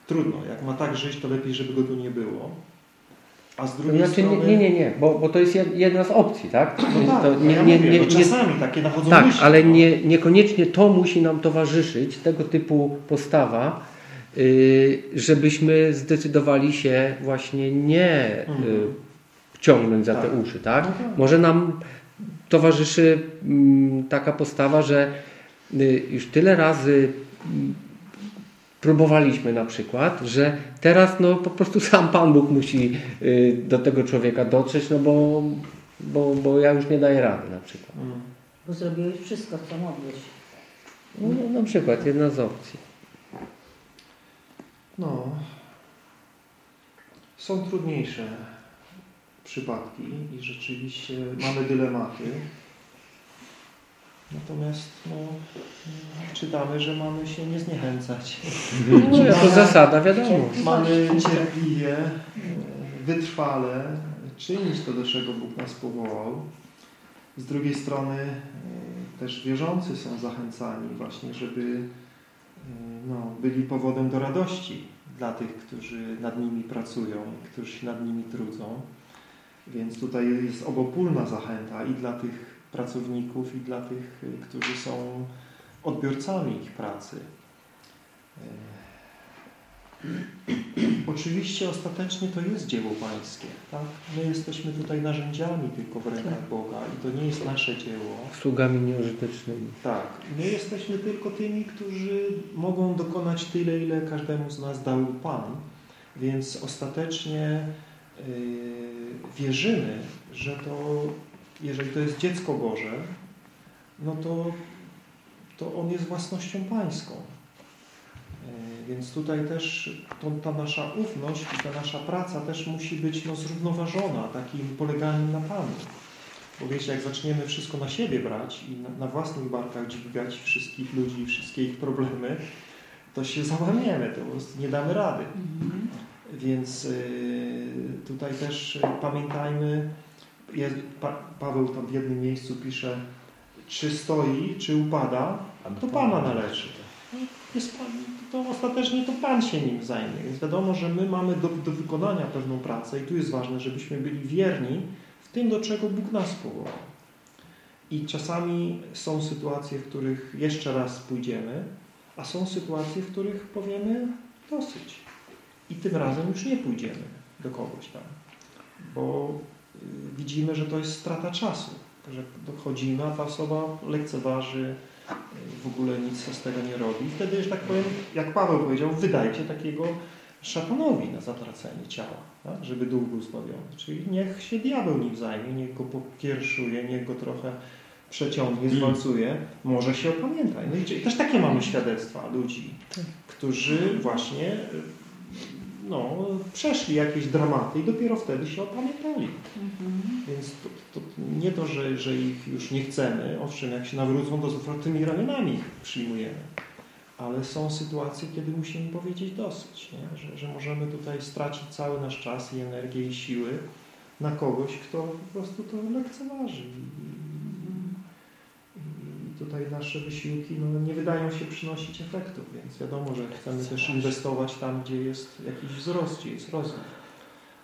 trudno. Jak ma tak żyć, to lepiej, żeby go tu nie było. A z drugiej znaczy, strony... nie, nie, nie bo, bo to jest jed- jedna z opcji, tak? To, No tak, to nie, ja mówię, no czasami takie nachodzą Tak, myśli, ale no. nie, niekoniecznie to musi nam towarzyszyć, tego typu postawa, y, żebyśmy zdecydowali się właśnie nie y, Mhm. ciągnąć za te Tak. uszy, tak? No tak. Może nam towarzyszy mm, taka postawa, że y, już tyle razy mm, próbowaliśmy na przykład, że teraz no po prostu sam Pan Bóg musi y, do tego człowieka dotrzeć, no bo, bo, bo ja już nie daję rady na przykład. Mm. Bo zrobiłeś wszystko, co mogłeś. No, no, na przykład jedna z opcji. No. Są trudniejsze przypadki i rzeczywiście mamy dylematy. Natomiast no, czytamy, że mamy się nie zniechęcać. No, jako zasada, wiadomo. Mamy cierpliwie, e, wytrwale czynić to, do czego Bóg nas powołał. Z drugiej strony e, też wierzący są zachęcani właśnie, żeby e, no, byli powodem do radości dla tych, którzy nad nimi pracują, którzy się nad nimi trudzą. Więc tutaj jest obopólna zachęta i dla tych pracowników, i dla tych, y, którzy są odbiorcami ich pracy. E, Oczywiście ostatecznie to jest dzieło pańskie. Tak? My jesteśmy tutaj narzędziami tylko w rękach Boga i to nie jest nasze dzieło. Sługami nieużytecznymi. Tak, my jesteśmy tylko tymi, którzy mogą dokonać tyle, ile każdemu z nas dał Pan. Więc ostatecznie yy, wierzymy, że to, jeżeli to jest dziecko Boże, no to, to On jest własnością pańską. Yy, Więc tutaj też to, ta nasza ufność i ta nasza praca też musi być no, zrównoważona takim poleganiem na Panu. Bo wiecie, jak zaczniemy wszystko na siebie brać i na, na własnych barkach dźwigać wszystkich ludzi, wszystkie ich problemy, to się załamiemy, to po prostu nie damy rady. Więc y, tutaj też pamiętajmy, jest, pa, Paweł tam w jednym miejscu pisze, czy stoi, czy upada, to Pana należy. Jest to ostatecznie to Pan się nim zajmie. Więc wiadomo, że my mamy do, do wykonania pewną pracę i tu jest ważne, żebyśmy byli wierni w tym, do czego Bóg nas powołał. I czasami są sytuacje, w których jeszcze raz pójdziemy, a są sytuacje, w których powiemy dosyć. I tym razem już nie pójdziemy do kogoś tam, bo widzimy, że to jest strata czasu, że dochodzimy, a ta osoba lekceważy, w ogóle nic z tego nie robi. Wtedy, że tak powiem, jak Paweł powiedział, wydajcie takiego szatanowi na zatracenie ciała, tak? żeby duch był zbawiony. Czyli niech się diabeł nim zajmie, niech go pokierszuje, niech go trochę przeciągnie, zwalcuje, może się opamiętaj. No i też takie mamy świadectwa ludzi, którzy właśnie no, przeszli jakieś dramaty i dopiero wtedy się opamiętali. Więc to, to nie to, że, że ich już nie chcemy, owszem, jak się nawrócą, to z otwartymi ramionami ich przyjmujemy. Ale są sytuacje, kiedy musimy powiedzieć dosyć, nie? Że, że możemy tutaj stracić cały nasz czas i energię i siły na kogoś, kto po prostu to lekceważy. Tutaj nasze wysiłki no, nie wydają się przynosić efektów, więc wiadomo, że chcemy też inwestować tam, gdzie jest jakiś wzrost, gdzie jest rozwój.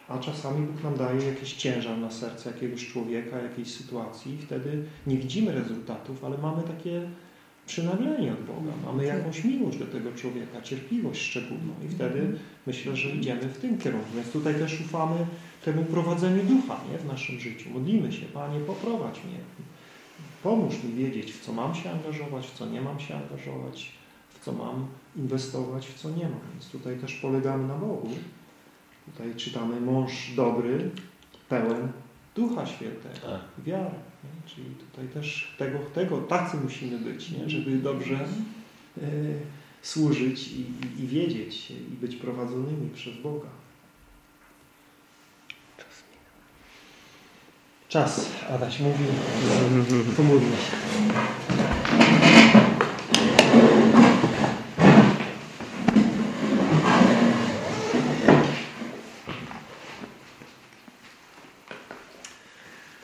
A czasami Bóg nam daje jakiś ciężar na serce jakiegoś człowieka, jakiejś sytuacji i wtedy nie widzimy rezultatów, ale mamy takie przynaglenie od Boga. Mamy jakąś miłość do tego człowieka, cierpliwość szczególną i wtedy myślę, że idziemy w tym kierunku. Więc tutaj też ufamy temu prowadzeniu ducha nie? w naszym życiu. Modlimy się, Panie, poprowadź mnie. Pomóż mi wiedzieć, w co mam się angażować, w co nie mam się angażować, w co mam inwestować, w co nie mam. Więc tutaj też polegamy na Bogu. Tutaj czytamy mąż dobry, pełen Ducha Świętego, Tak. wiary. Nie? Czyli tutaj też tego, tego tacy musimy być, nie? żeby dobrze e, służyć i, i, i wiedzieć i być prowadzonymi przez Boga. Czas, Adaś mówi, pomódlmy się.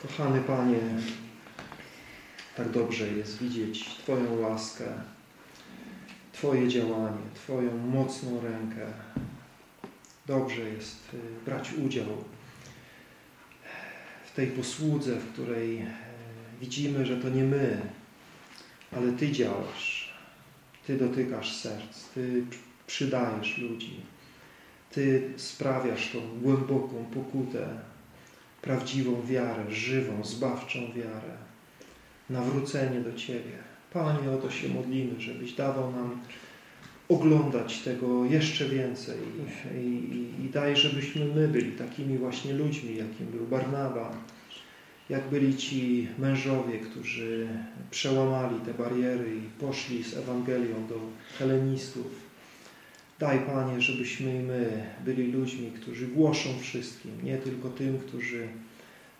Kochany Panie, tak dobrze jest widzieć Twoją łaskę, Twoje działanie, Twoją mocną rękę. Dobrze jest y, brać udział w tej posłudze, w której e, widzimy, że to nie my, ale Ty działasz. Ty dotykasz serc, Ty przydajesz ludzi. Ty sprawiasz tą głęboką pokutę, prawdziwą wiarę, żywą, zbawczą wiarę, nawrócenie do Ciebie. Panie, o to się modlimy, żebyś dawał nam oglądać tego jeszcze więcej i, i, i daj, żebyśmy my byli takimi właśnie ludźmi, jakim był Barnaba, jak byli ci mężowie, którzy przełamali te bariery i poszli z Ewangelią do helenistów. Daj, Panie, żebyśmy i my byli ludźmi, którzy głoszą wszystkim, nie tylko tym, którzy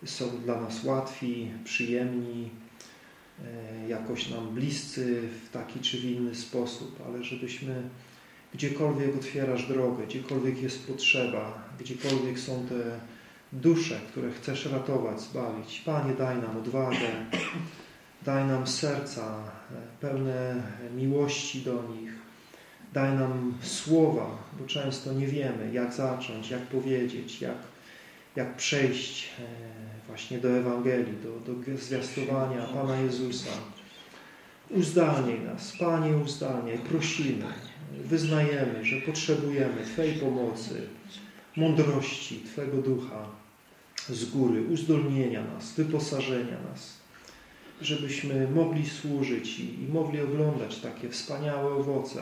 są dla nas łatwi, przyjemni, jakoś nam bliscy w taki czy w inny sposób, ale żebyśmy gdziekolwiek otwierasz drogę, gdziekolwiek jest potrzeba, gdziekolwiek są te dusze, które chcesz ratować, zbawić. Panie, daj nam odwagę, daj nam serca e, pełne miłości do nich, daj nam słowa, bo często nie wiemy, jak zacząć, jak powiedzieć, jak, jak przejść e, właśnie do Ewangelii, do, do zwiastowania Pana Jezusa. Uzdalnij nas, Panie, uzdalniaj, prosimy, wyznajemy, że potrzebujemy Twojej pomocy, mądrości Twego Ducha z góry, uzdolnienia nas, wyposażenia nas, żebyśmy mogli służyć i, i mogli oglądać takie wspaniałe owoce,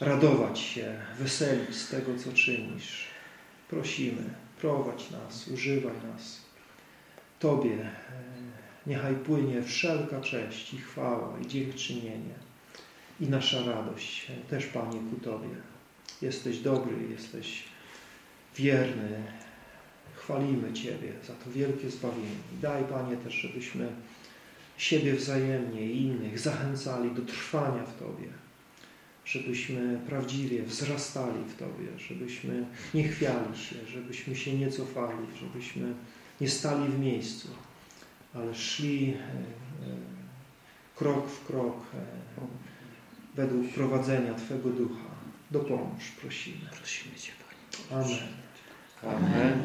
radować się, weselić z tego, co czynisz. Prosimy, prowadź nas, używaj nas. Tobie e, niechaj płynie wszelka cześć i chwała i dziękczynienie i nasza radość e, też, Panie, ku Tobie. Jesteś dobry, jesteś wierny. Chwalimy Ciebie za to wielkie zbawienie. Daj, Panie, też, żebyśmy siebie wzajemnie i innych zachęcali do trwania w Tobie. Żebyśmy prawdziwie wzrastali w Tobie, żebyśmy nie chwiali się, żebyśmy się nie cofali, żebyśmy nie stali w miejscu, ale szli krok w krok według prowadzenia Twego Ducha. Dopomóż, prosimy. Prosimy Cię, Panie. Amen. Amen.